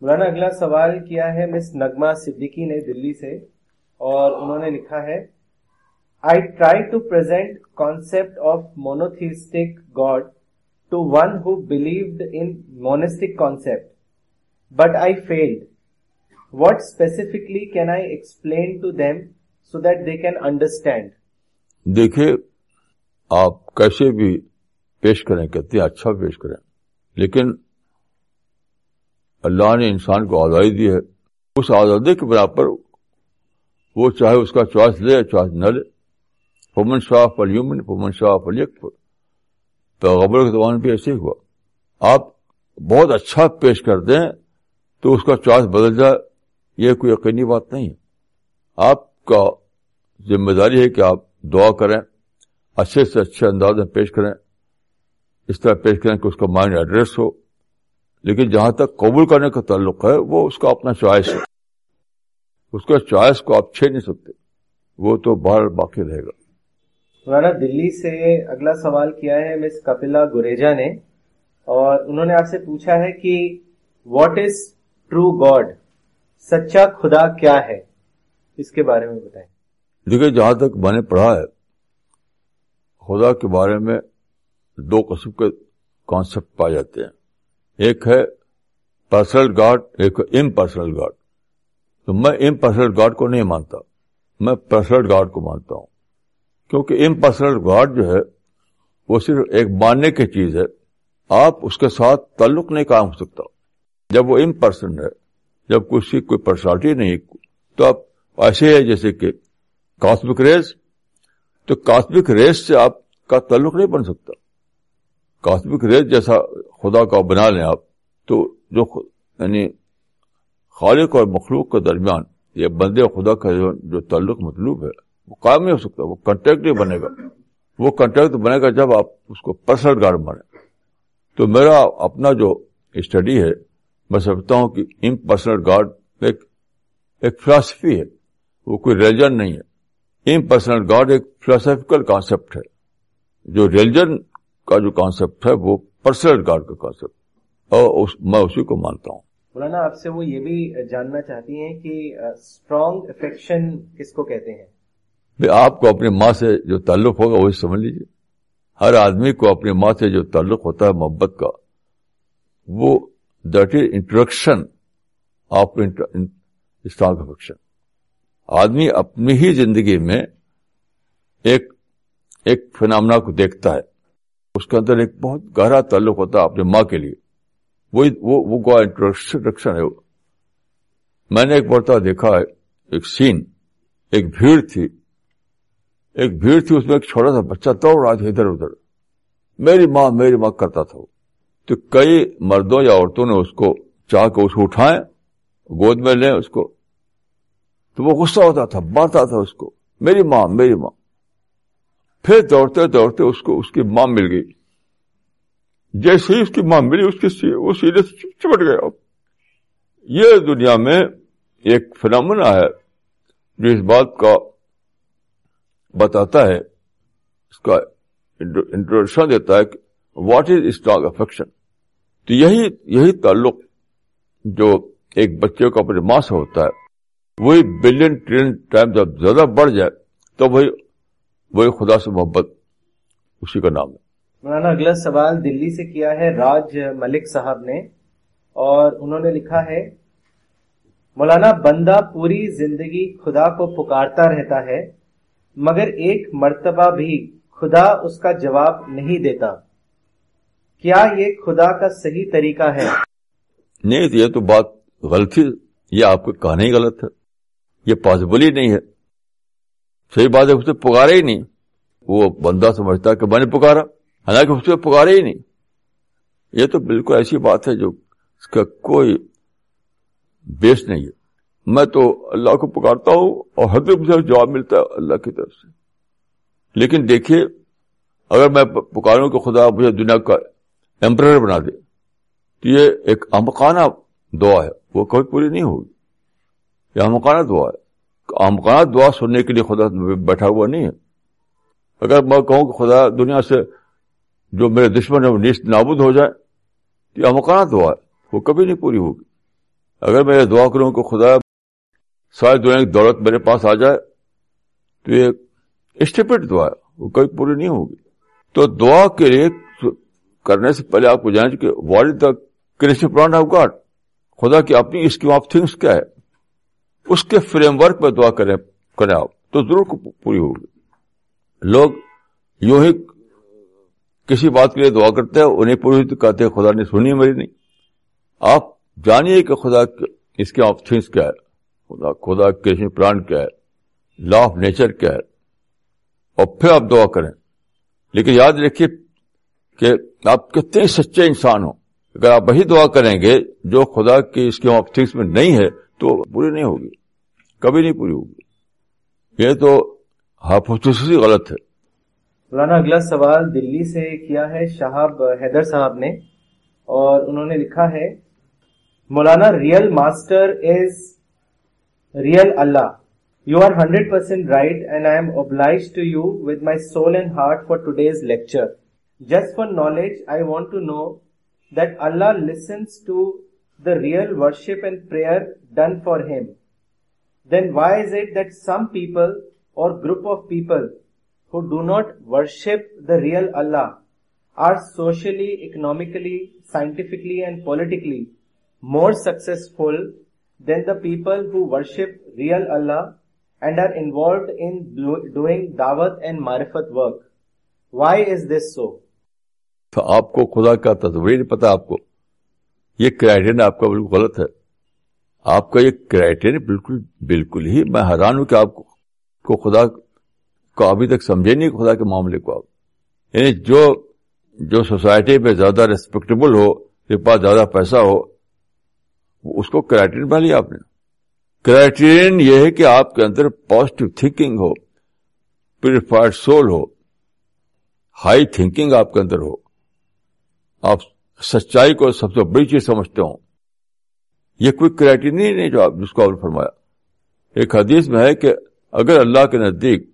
مولانا اگلا سوال کیا ہے مس نگما صدیقی نے دلی سے اور انہوں نے لکھا ہے I try to present concept of monotheistic God to one who believed in monistic concept but I failed what specifically can I explain to them so that they can understand دیکھیے آپ کیسے بھی پیش کریں کتنے اچھا پیش کریں لیکن اللہ نے انسان کو آزادی دی ہے اس آزادی کے برابر وہ چاہے اس کا چوائس لے چوائس نہ لے شاہ ہومن شاہن پیغبر کے زبان بھی ایسے ہی ہوا آپ بہت اچھا پیش کرتے ہیں تو اس کا چوائس بدل جائے یہ کوئی یقینی بات نہیں ہے آپ کا ذمہ داری ہے کہ آپ دعا کریں اچھے سے اچھے انداز میں پیش کریں اس طرح پیش کریں کہ اس کا مائنڈ ایڈریس ہو لیکن جہاں تک قبول کرنے کا تعلق ہے وہ اس کا اپنا چوائس ہے اس کا چوائس کو آپ چھین نہیں سکتے وہ تو باہر باقی رہے گا مولانا دلی سے اگلا سوال کیا ہے مس کپلا گریجا نے اور انہوں نے آپ سے پوچھا ہے کہ واٹ از ٹرو گاڈ سچا خدا کیا ہے اس کے بارے میں بتائیں دیکھیے جہاں تک میں نے پڑھا ہے خدا کے بارے میں دو قسم کے کانسیپٹ پائے جاتے ہیں ایک ہے پرسنل گارڈ ایک امپرسنل گارڈ تو میں امپرسنل گارڈ کو نہیں مانتا میں پرسنل گارڈ کو مانتا ہوں کیونکہ امپرسنل گارڈ جو ہے وہ صرف ایک ماننے کی چیز ہے آپ اس کے ساتھ تعلق نہیں کام ہو سکتا جب وہ امپرسن ہے جب اس کی کوئی پرسنالٹی نہیں تو آپ ایسے ہے جیسے کہ کاسمک ریس تو کاسمک ریس سے آپ کا تعلق نہیں بن سکتا کاسمک ریس جیسا خدا کا بنا لیں آپ تو جو یعنی خالق اور مخلوق کے درمیان یا بندے خدا کا جو تعلق مطلوب ہے وہ قائم نہیں ہو سکتا وہ کنٹیکٹ نہیں بنے گا وہ کنٹیکٹ بنے گا جب آپ اس کو پرسنل گارڈ مارے تو میرا اپنا جو اسٹڈی ہے میں سمجھتا ہوں کہ امپرسنل گاڈ ایک ایک فلاسفی ہے وہ کوئی ریلیجن نہیں ہے امپرسنل گاڈ ایک فلاسفیکل ہے جو ریلیجن کا جو کانسیپٹ ہے وہ پرسنل گاڈ کا کانسیپٹ اور اس, میں اسی کو مانتا ہوں مولانا آپ سے وہ یہ بھی جاننا چاہتی ہیں کہ اسٹرانگ افیکشن کس کو کہتے ہیں آپ کو اپنی ماں سے جو تعلق ہوگا وہی سمجھ لیجیے ہر آدمی کو اپنی ماں سے جو تعلق ہوتا ہے محبت کا وہ that is introduction of strong affection آدمی اپنی ہی زندگی میں ایک ایک فینامنا کو دیکھتا ہے اس کے اندر ایک بہت گہرا تعلق ہوتا ہے اپنے ماں کے لیے وہ گوا انٹروڈکشن ہے میں نے ایک مرتبہ دیکھا ہے ایک سین ایک بھیڑ تھی ایک بھیڑ تھی اس میں ایک چھوٹا سا بچہ دوڑ رہا تھا ادھر ادھر میری ماں میری ماں کرتا تھا وہ تو کئی مردوں یا عورتوں نے اس کو چاہ کے اس کو اٹھائے گود میں لیں اس کو تو وہ غصہ ہوتا تھا مارتا تھا اس کو میری ماں میری ماں پھر دوڑتے دوڑتے اس کو اس کی ماں مل گئی جیسے ہی اس کی ماں ملی اس کی وہ سیدھے سے چپٹ گیا یہ دنیا میں ایک فنامنا ہے جو اس بات کا بتاتا ہے اس کا انٹروڈکشن دیتا ہے کہ واٹ از اسٹرانگ افیکشن تو یہی یہی تعلق جو ایک بچے کا اپنے ماں سے ہوتا ہے وہی بلین ٹائم جب زیادہ بڑھ جائے تو وہی وہی خدا سے محبت اسی کا نام ہے مولانا اگلا سوال دلی سے کیا ہے راج ملک صاحب نے اور انہوں نے لکھا ہے مولانا بندہ پوری زندگی خدا کو پکارتا رہتا ہے مگر ایک مرتبہ بھی خدا اس کا جواب نہیں دیتا کیا یہ خدا کا صحیح طریقہ ہے نہیں یہ تو بات غلط یہ آپ کو غلط ہے یہ پاسبل ہی نہیں ہے صحیح بات ہے پکارا ہی نہیں وہ بندہ سمجھتا کہ میں نے پکارا حالانکہ اس نے پکارا ہی نہیں یہ تو بالکل ایسی بات ہے جو اس کا کوئی بیس نہیں ہے میں تو اللہ کو پکارتا ہوں اور ہر دم مجھے جواب ملتا ہے اللہ کی طرف سے لیکن دیکھیے اگر میں پکاروں کہ خدا مجھے دنیا کا بنا دے تو یہ ایک امکانہ دعا ہے وہ کبھی پوری نہیں ہوگی یہ امکانہ دعا ہے امکانہ دعا سننے کے لیے خدا بیٹھا ہوا نہیں ہے اگر میں کہوں کہ خدا دنیا سے جو میرے دشمن ہے وہ نیش نابود ہو جائے تو یہ امکانہ دعا ہے وہ کبھی نہیں پوری ہوگی اگر میں یہ دعا کروں کہ خدا ساری دنیا کی دولت میرے پاس آ جائے تو یہ اسٹیپٹ دعا ہے وہ کبھی پوری نہیں ہوگی تو دعا کے لیے کرنے سے پہلے آپ کو جانیں کہ what is the creation plan of God خدا کی اپنی اسکیم آف تھنگس کیا ہے اس کے فریم ورک پہ دعا کریں کریں آپ تو ضرور پوری ہوگی لوگ یوں ہی کسی بات کے لیے دعا کرتے ہیں انہیں پوری تو کہتے ہیں خدا نے سنی میری نہیں آپ جانیے کہ خدا اس کے آف تھنگس کیا ہے خدا خدا کیسے پلان کیا ہے لا آف نیچر کیا ہے اور پھر آپ دعا کریں لیکن یاد رکھیے کہ آپ کتنے سچے انسان ہو اگر آپ وہی دعا کریں گے جو خدا کی اس کی نہیں ہے تو پوری نہیں ہوگی کبھی نہیں پوری ہوگی یہ تو غلط ہے مولانا اگلا سوال دلی سے کیا ہے شہاب حیدر صاحب نے اور انہوں نے لکھا ہے مولانا real master is real Allah you are hundred percent right and I am obliged to you with my soul and heart for today's lecture just for knowledge I want to know دلہ love the real and pardon for him then why is it some people or group of people hot worship the real Allah are socially economically scientifically and politically more successful than the people worship real Allah and are and an doing دعوت and مارفت work why is this so تو آپ کو خدا کا تصویر پتا آپ کو یہ کرائٹیرین آپ کا بالکل غلط ہے آپ کا یہ کرائٹیرین بالکل بالکل ہی میں حیران ہوں کہ آپ کو خدا کو ابھی تک سمجھے نہیں خدا کے معاملے کو آپ یعنی جو جو سوسائٹی میں زیادہ ریسپیکٹیبل ہو پاس زیادہ پیسہ ہو اس کو کرائٹیرین بنا لیا آپ نے کرائٹیرین یہ ہے کہ آپ کے اندر پوزیٹو تھنکنگ ہو پیوریفائڈ سول ہو ہائی تھنکنگ آپ کے اندر ہو آپ سچائی کو سب سے بڑی چیز سمجھتے ہوں یہ کوئی کرائٹری نہیں جو آپ آپ جس کو نے فرمایا ایک حدیث میں ہے کہ اگر اللہ کے نزدیک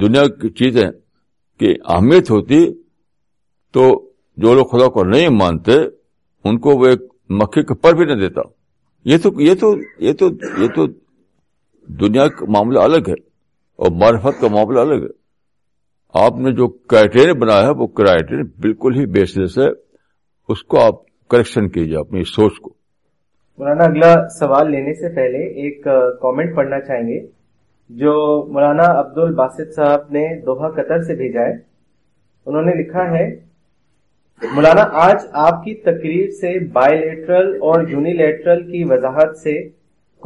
دنیا کی چیزیں کی اہمیت ہوتی تو جو لوگ خدا کو نہیں مانتے ان کو وہ ایک مکھی کے پر بھی نہ دیتا یہ تو یہ تو یہ تو یہ تو دنیا کا معاملہ الگ ہے اور معرفت کا معاملہ الگ ہے آپ نے جو کرائٹیریا بنایا ہے وہ کرائٹیریا بالکل ہی بیسلس ہے اس کو آپ کریکشن کیجیے اپنی سوچ کو مولانا اگلا سوال لینے سے پہلے ایک کامنٹ پڑھنا چاہیں گے جو مولانا عبد الباسط صاحب نے دوہا قطر سے بھیجا ہے انہوں نے لکھا ہے مولانا آج آپ کی تقریر سے بائی لیٹرل اور یونیلیٹرل کی وضاحت سے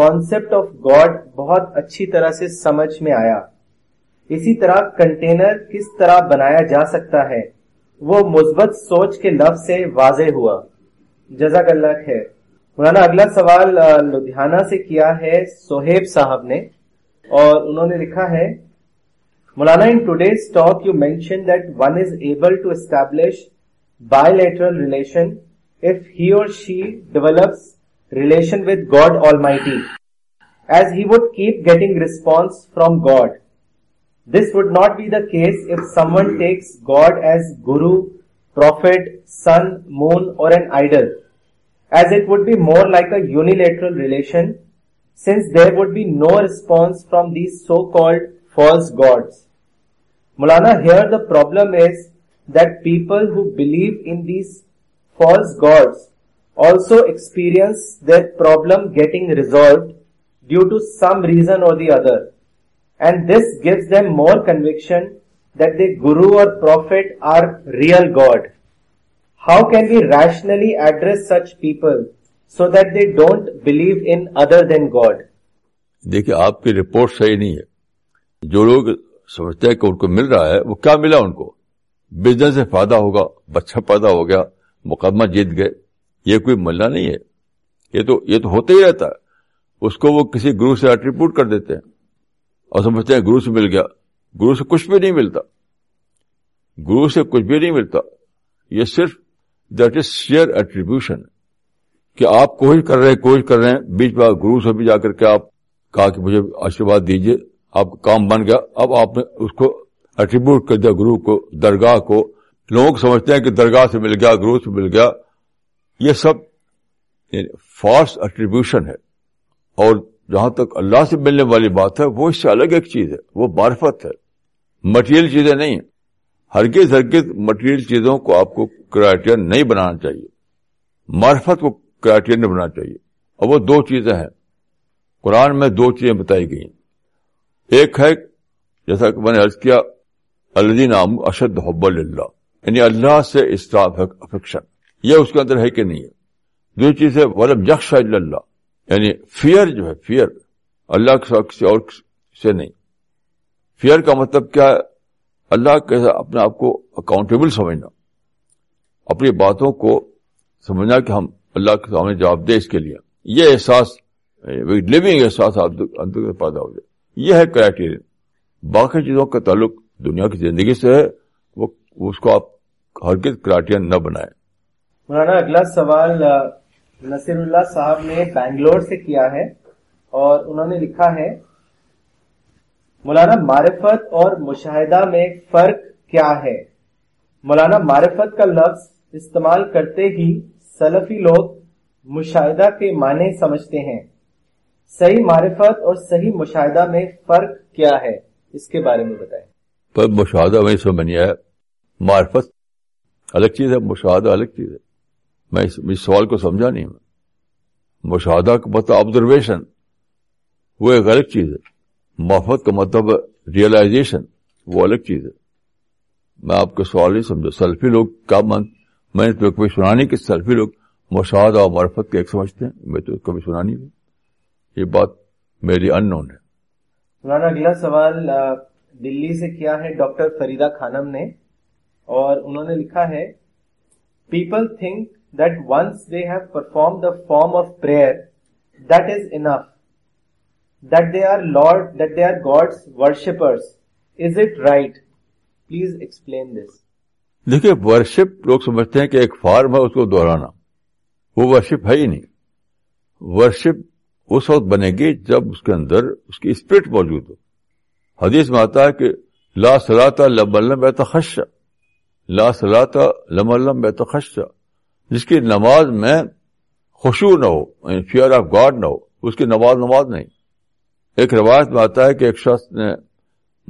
کانسپٹ آف گاڈ بہت اچھی طرح سے سمجھ میں آیا اسی طرح کنٹینر کس طرح بنایا جا سکتا ہے وہ مثبت سوچ کے لفظ سے واضح ہوا جزاک اللہ خیر مولانا اگلا سوال لدھیانہ سے کیا ہے سوہیب صاحب نے اور انہوں نے لکھا ہے Maulana in today's talk you mention that one is able to establish bilateral relation of he or she develops relation with God almighty as he would keep getting response from God This would not be the case if someone takes God as Guru, Prophet, Sun, Moon or an idol, as it would be more like a unilateral relation, since there would be no response from these so-called false gods. Maulana, here the problem is that people who believe in these false gods also experience their problem getting resolved due to some reason or the other. And this gives them more conviction that the guru or prophet are real God how can we rationally address such people so that they don't believe in other than God دیکھیے آپ کی report صحیح نہیں ہے جو لوگ سمجھتے ہیں کہ ان کو مل رہا ہے وہ کیا ملا ان کو بزنس سے فائدہ ہوگا بچہ پیدا ہو گیا مقدمہ جیت گئے یہ کوئی ملنا نہیں ہے یہ تو یہ تو ہوتا ہی رہتا ہے اس کو وہ کسی گرو سے کر دیتے ہیں اور سمجھتے ہیں گرو سے مل گیا گرو سے کچھ بھی نہیں ملتا گرو سے کچھ بھی نہیں ملتا یہ صرف دیٹ از شیئر ایٹریبیوشن کہ آپ کوشش کر رہے ہیں کوشش کر رہے ہیں بیچ بار گرو سے بھی جا کر کے آپ کہا کہ مجھے آشیواد دیجیے آپ کام بن گیا اب آپ نے اس کو ایٹریبیوٹ کر دیا گرو کو درگاہ کو لوگ سمجھتے ہیں کہ درگاہ سے مل گیا گرو سے مل گیا یہ سب فالس یعنی ایٹریبیوشن ہے اور جہاں تک اللہ سے ملنے والی بات ہے وہ اس سے الگ ایک چیز ہے وہ معرفت ہے مٹیریل چیزیں نہیں ہیں ہرگز ہرگز مٹیریل چیزوں کو آپ کو کرایٹیریا نہیں بنانا چاہیے مارفت کو کرایٹیریا نہیں بنانا چاہیے اور وہ دو چیزیں ہیں قرآن میں دو چیزیں بتائی گئی ہیں ایک ہے جیسا کہ میں نے عرض کیا الدی نام اشد حب اللہ یعنی اللہ سے استاف افیکشن یہ اس کے اندر ہے کہ نہیں ہے دوسری چیز ہے ولم یکش اللہ یعنی فیئر جو ہے فیئر اللہ کے کسی اور سے نہیں فیئر کا مطلب کیا ہے اللہ کے اپنے آپ کو اکاؤنٹیبل سمجھنا اپنی باتوں کو سمجھنا کہ ہم اللہ کے سامنے جواب دے اس کے لیے یہ احساس لیونگ احساس آپ پیدا ہو جائے یہ ہے کرائٹیرین باقی چیزوں کا تعلق دنیا کی زندگی سے ہے وہ اس کو آپ ہرگز کرائٹیرین نہ بنائے اگلا سوال نصیر اللہ صاحب نے بنگلور سے کیا ہے اور انہوں نے لکھا ہے مولانا معرفت اور مشاہدہ میں فرق کیا ہے مولانا معرفت کا لفظ استعمال کرتے ہی سلفی لوگ مشاہدہ کے معنی سمجھتے ہیں صحیح معرفت اور صحیح مشاہدہ میں فرق کیا ہے اس کے بارے میں بتائیں پر مشاہدہ میں معرفت الگ چیز ہے مشاہدہ الگ چیز ہے میں اس, سوال کو سمجھا نہیں میں مشاہدہ آبزرویشن مطلب وہ ایک الگ چیز ہے محفت کا مطلب ریئلائزیشن وہ الگ چیز ہے میں آپ سوال نہیں سمجھا سیلفی لوگ کیا میں تو کبھی سنا نہیں کہ لوگ مشاہدہ اور مرفت کے ایک سمجھتے ہیں میں تو کبھی سنا نہیں ہوں یہ بات میری ان نون ہے مولانا اگلا سوال دلی سے کیا ہے ڈاکٹر فریدہ خانم نے اور انہوں نے لکھا ہے people think that once they have performed the form of prayer, that is enough. That they are Lord, that they are God's worshippers. Is it right? Please explain this. دیکھیے ورشپ لوگ سمجھتے ہیں کہ ایک فارم ہے اس کو دہرانا وہ worship ہے ہی نہیں ورشپ اس وقت بنے گی جب اس کے اندر اس کی اسپرٹ موجود ہو حدیث میں آتا ہے کہ لا سلا تا لم الم بے تخشہ لا سلا تا لم الم بے تخشہ جس کی نماز میں خوشو نہ ہو فیئر آف گاڈ نہ ہو اس کی نماز نماز نہیں ایک روایت میں آتا ہے کہ ایک شخص نے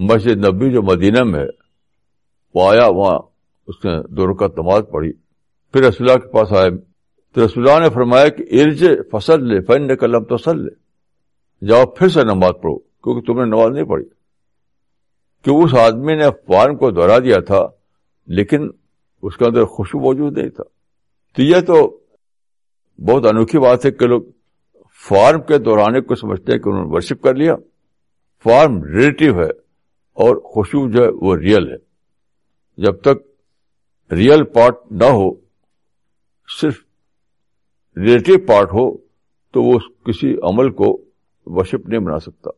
مسجد نبی جو مدینہ میں وہ آیا وہاں اس نے درکت نماز پڑھی پھر رسول کے پاس آئے تو رسول نے فرمایا کہ ارج فصل لے فنڈ قلم سل لے جاؤ پھر سے نماز پڑھو کیونکہ تم نے نماز نہیں پڑھی کہ اس آدمی نے فارم کو دوہرا دیا تھا لیکن اس کے اندر خوشبو موجود نہیں تھا تو یہ تو بہت انوکھی بات ہے کہ لوگ فارم کے دوران ورشپ کر لیا فارم ریلیٹو ہے اور خوشبو جو ہے وہ ریئل ہے جب تک ریئل پارٹ نہ ہو صرف ریلیٹو پارٹ ہو تو وہ کسی عمل کو ورشپ نہیں بنا سکتا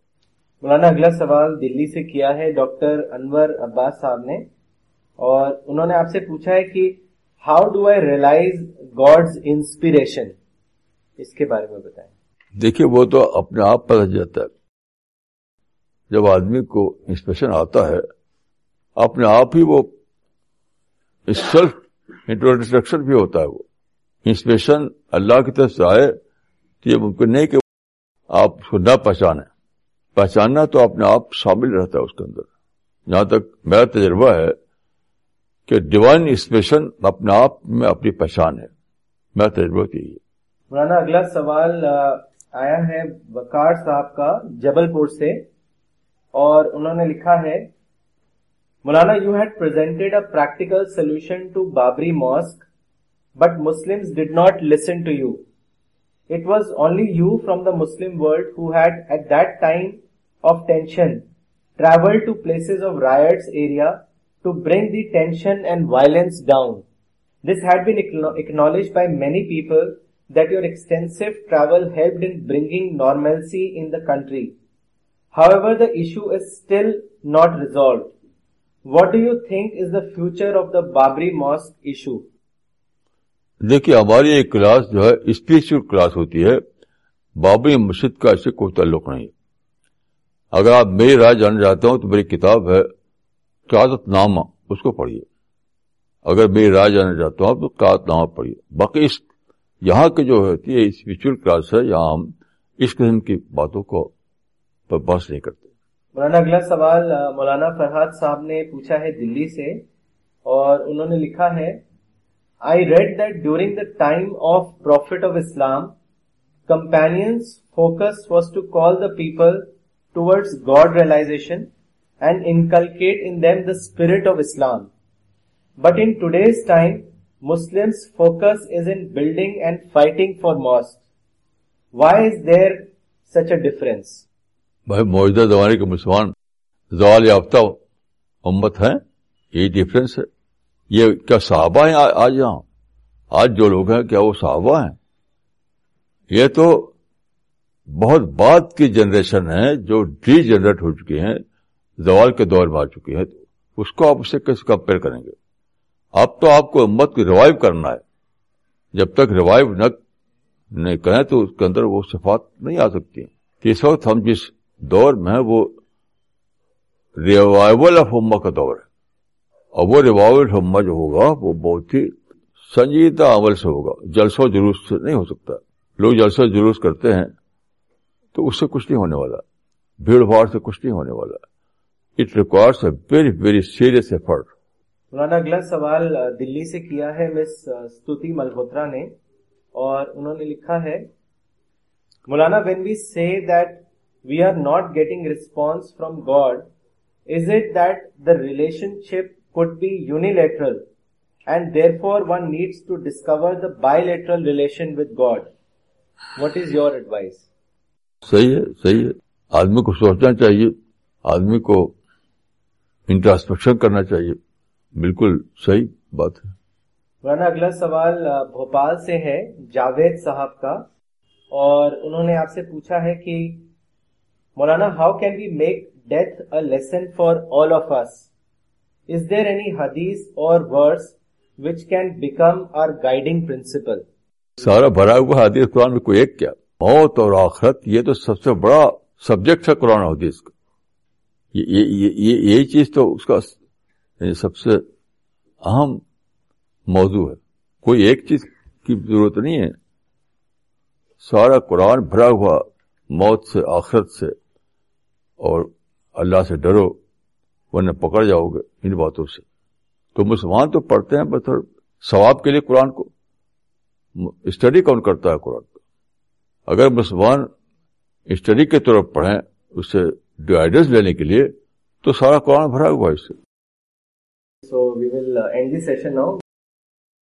مولانا اگلا سوال دلی سے کیا ہے ڈاکٹر انور عباس صاحب نے اور انہوں نے آپ سے پوچھا ہے کہ how do I realize God inspiration اس کے بارے میں بتائیں دیکھیے وہ تو اپنے آپ پتہ جاتا ہے جب آدمی کو انسپریشن آتا ہے اپنے آپ ہی وہ سیلف انٹروڈکشن بھی ہوتا ہے وہ انسپریشن اللہ کی طرف سے آئے تو یہ ممکن نہیں کہ آپ اس کو نہ پہچانے پہچاننا تو اپنے آپ شامل رہتا ہے اس کے اندر جہاں تک میرا تجربہ ہے کہ ڈیوائن انسپریشن اپنے آپ میں اپنی پہچان ہے میں تجربہ چاہیے مولانا اگلا سوال آیا ہے وقار صاحب کا جبل پور سے اور انہوں نے لکھا ہے Maulana you had presented a practical solution to Babri mosque but Muslim did not listen to you it was only you from the Muslim world who had at that time of tension travel to places of riots area to been acknowledged and violence down this had been acknowledged by many people that in the country. However issue is still not resolved. What do you think is the future of the Babri mosque issue دیکھیے ہماری class جو ہے special class ہوتی ہے بابری مسجد کا سے کوئی تعلق نہیں اگر آپ میری رائے جاننا چاہتے ہو تو میری کتاب ہے قیادت نامہ اس کو پڑھیے اگر میری رائے جانا چاہتا ہوں تو قیادت نامہ پڑھیے باقی اس یہاں کے جو ہوتی ہے اسپرچل کلاس ہے یہاں ہم اس قسم کی باتوں کو بس نہیں کرتے مولانا اگلا سوال مولانا فرحاد صاحب نے پوچھا ہے دلی سے اور انہوں نے لکھا ہے I read that during the time of prophet of Islam companions focus was to call the people towards God realization and inculcate spirit of Islam but in today's time Muslim why is there such a difference بھائی موجودہ زمانے کے مسلمان زوال یافتہ امت ہیں یہی ڈفرینس ہے یہ کیا صحابہ ہیں آج یہاں آج جو لوگ ہیں کیا وہ صحابہ ہیں یہ تو بہت بعد کی جنریشن ہے جو ڈی جنریٹ ہو چکی ہیں زوال کے دور میں آ چکی ہے اس کو آپ اسے کیسے کمپیئر کریں گے اب تو آپ کو امت کو ریوائو کرنا ہے جب تک ریوائو نہ نہیں تو اس کے اندر وہ صفات نہیں آ سکتی کہ اس وقت ہم جس دور میں ہیں وہ ریوائول آف ہوما کا دور ہے اور وہ ریوائول ہوما جو ہوگا وہ بہت ہی سنجیدہ عمل سے ہوگا جلسہ و جلوس سے نہیں ہو سکتا لوگ جلسہ جلوس کرتے ہیں تو اس سے کچھ نہیں ہونے والا بھیڑ بھاڑ سے کچھ نہیں ہونے والا it a very very serious effort Maulana اگلا سوال دلی سے کیا ہے مس ستوتی ملہوترا نے نے اور انہوں لکھا ہے Maulana when we see are not getting response from God is it that the relationship be unilateral and therefore one needs to discover the bilateral relation with God what is your advice صحیح ہے آدمی کو سوچنا چاہیے آدمی کو introspection کرنا چاہیے بالکل صحیح بات ہے مولانا اگلا سوال بھوپال سے ہے جاوید صاحب کا اور انہوں نے آپ سے پوچھا ہے کہ Maulana how can be make death a lesson for all of us is there any حدیث or which can become our guiding principle سارا بھرا ہوا حدیث قرآن میں کوئی ایک کیا موت اور آخرت یہ تو سب سے بڑا سبجیکٹ ہے قرآن حدیث کا یہی چیز تو اس کا یعنی سب سے اہم موضوع ہے کوئی ایک چیز کی ضرورت نہیں ہے سارا قرآن بھرا ہوا موت سے آخرت سے اور اللہ سے ڈرو ورنہ پکڑ جاؤ گے ان باتوں سے تو مسلمان تو پڑھتے ہیں بس ثواب کے لیے قرآن کو اسٹڈی کون کرتا ہے قرآن کو اگر مسلمان اسٹڈی کے طور پر پڑھیں سے لینے کے لیے تو سارا قرآن بھرا ہوا اس سے so we will end the session now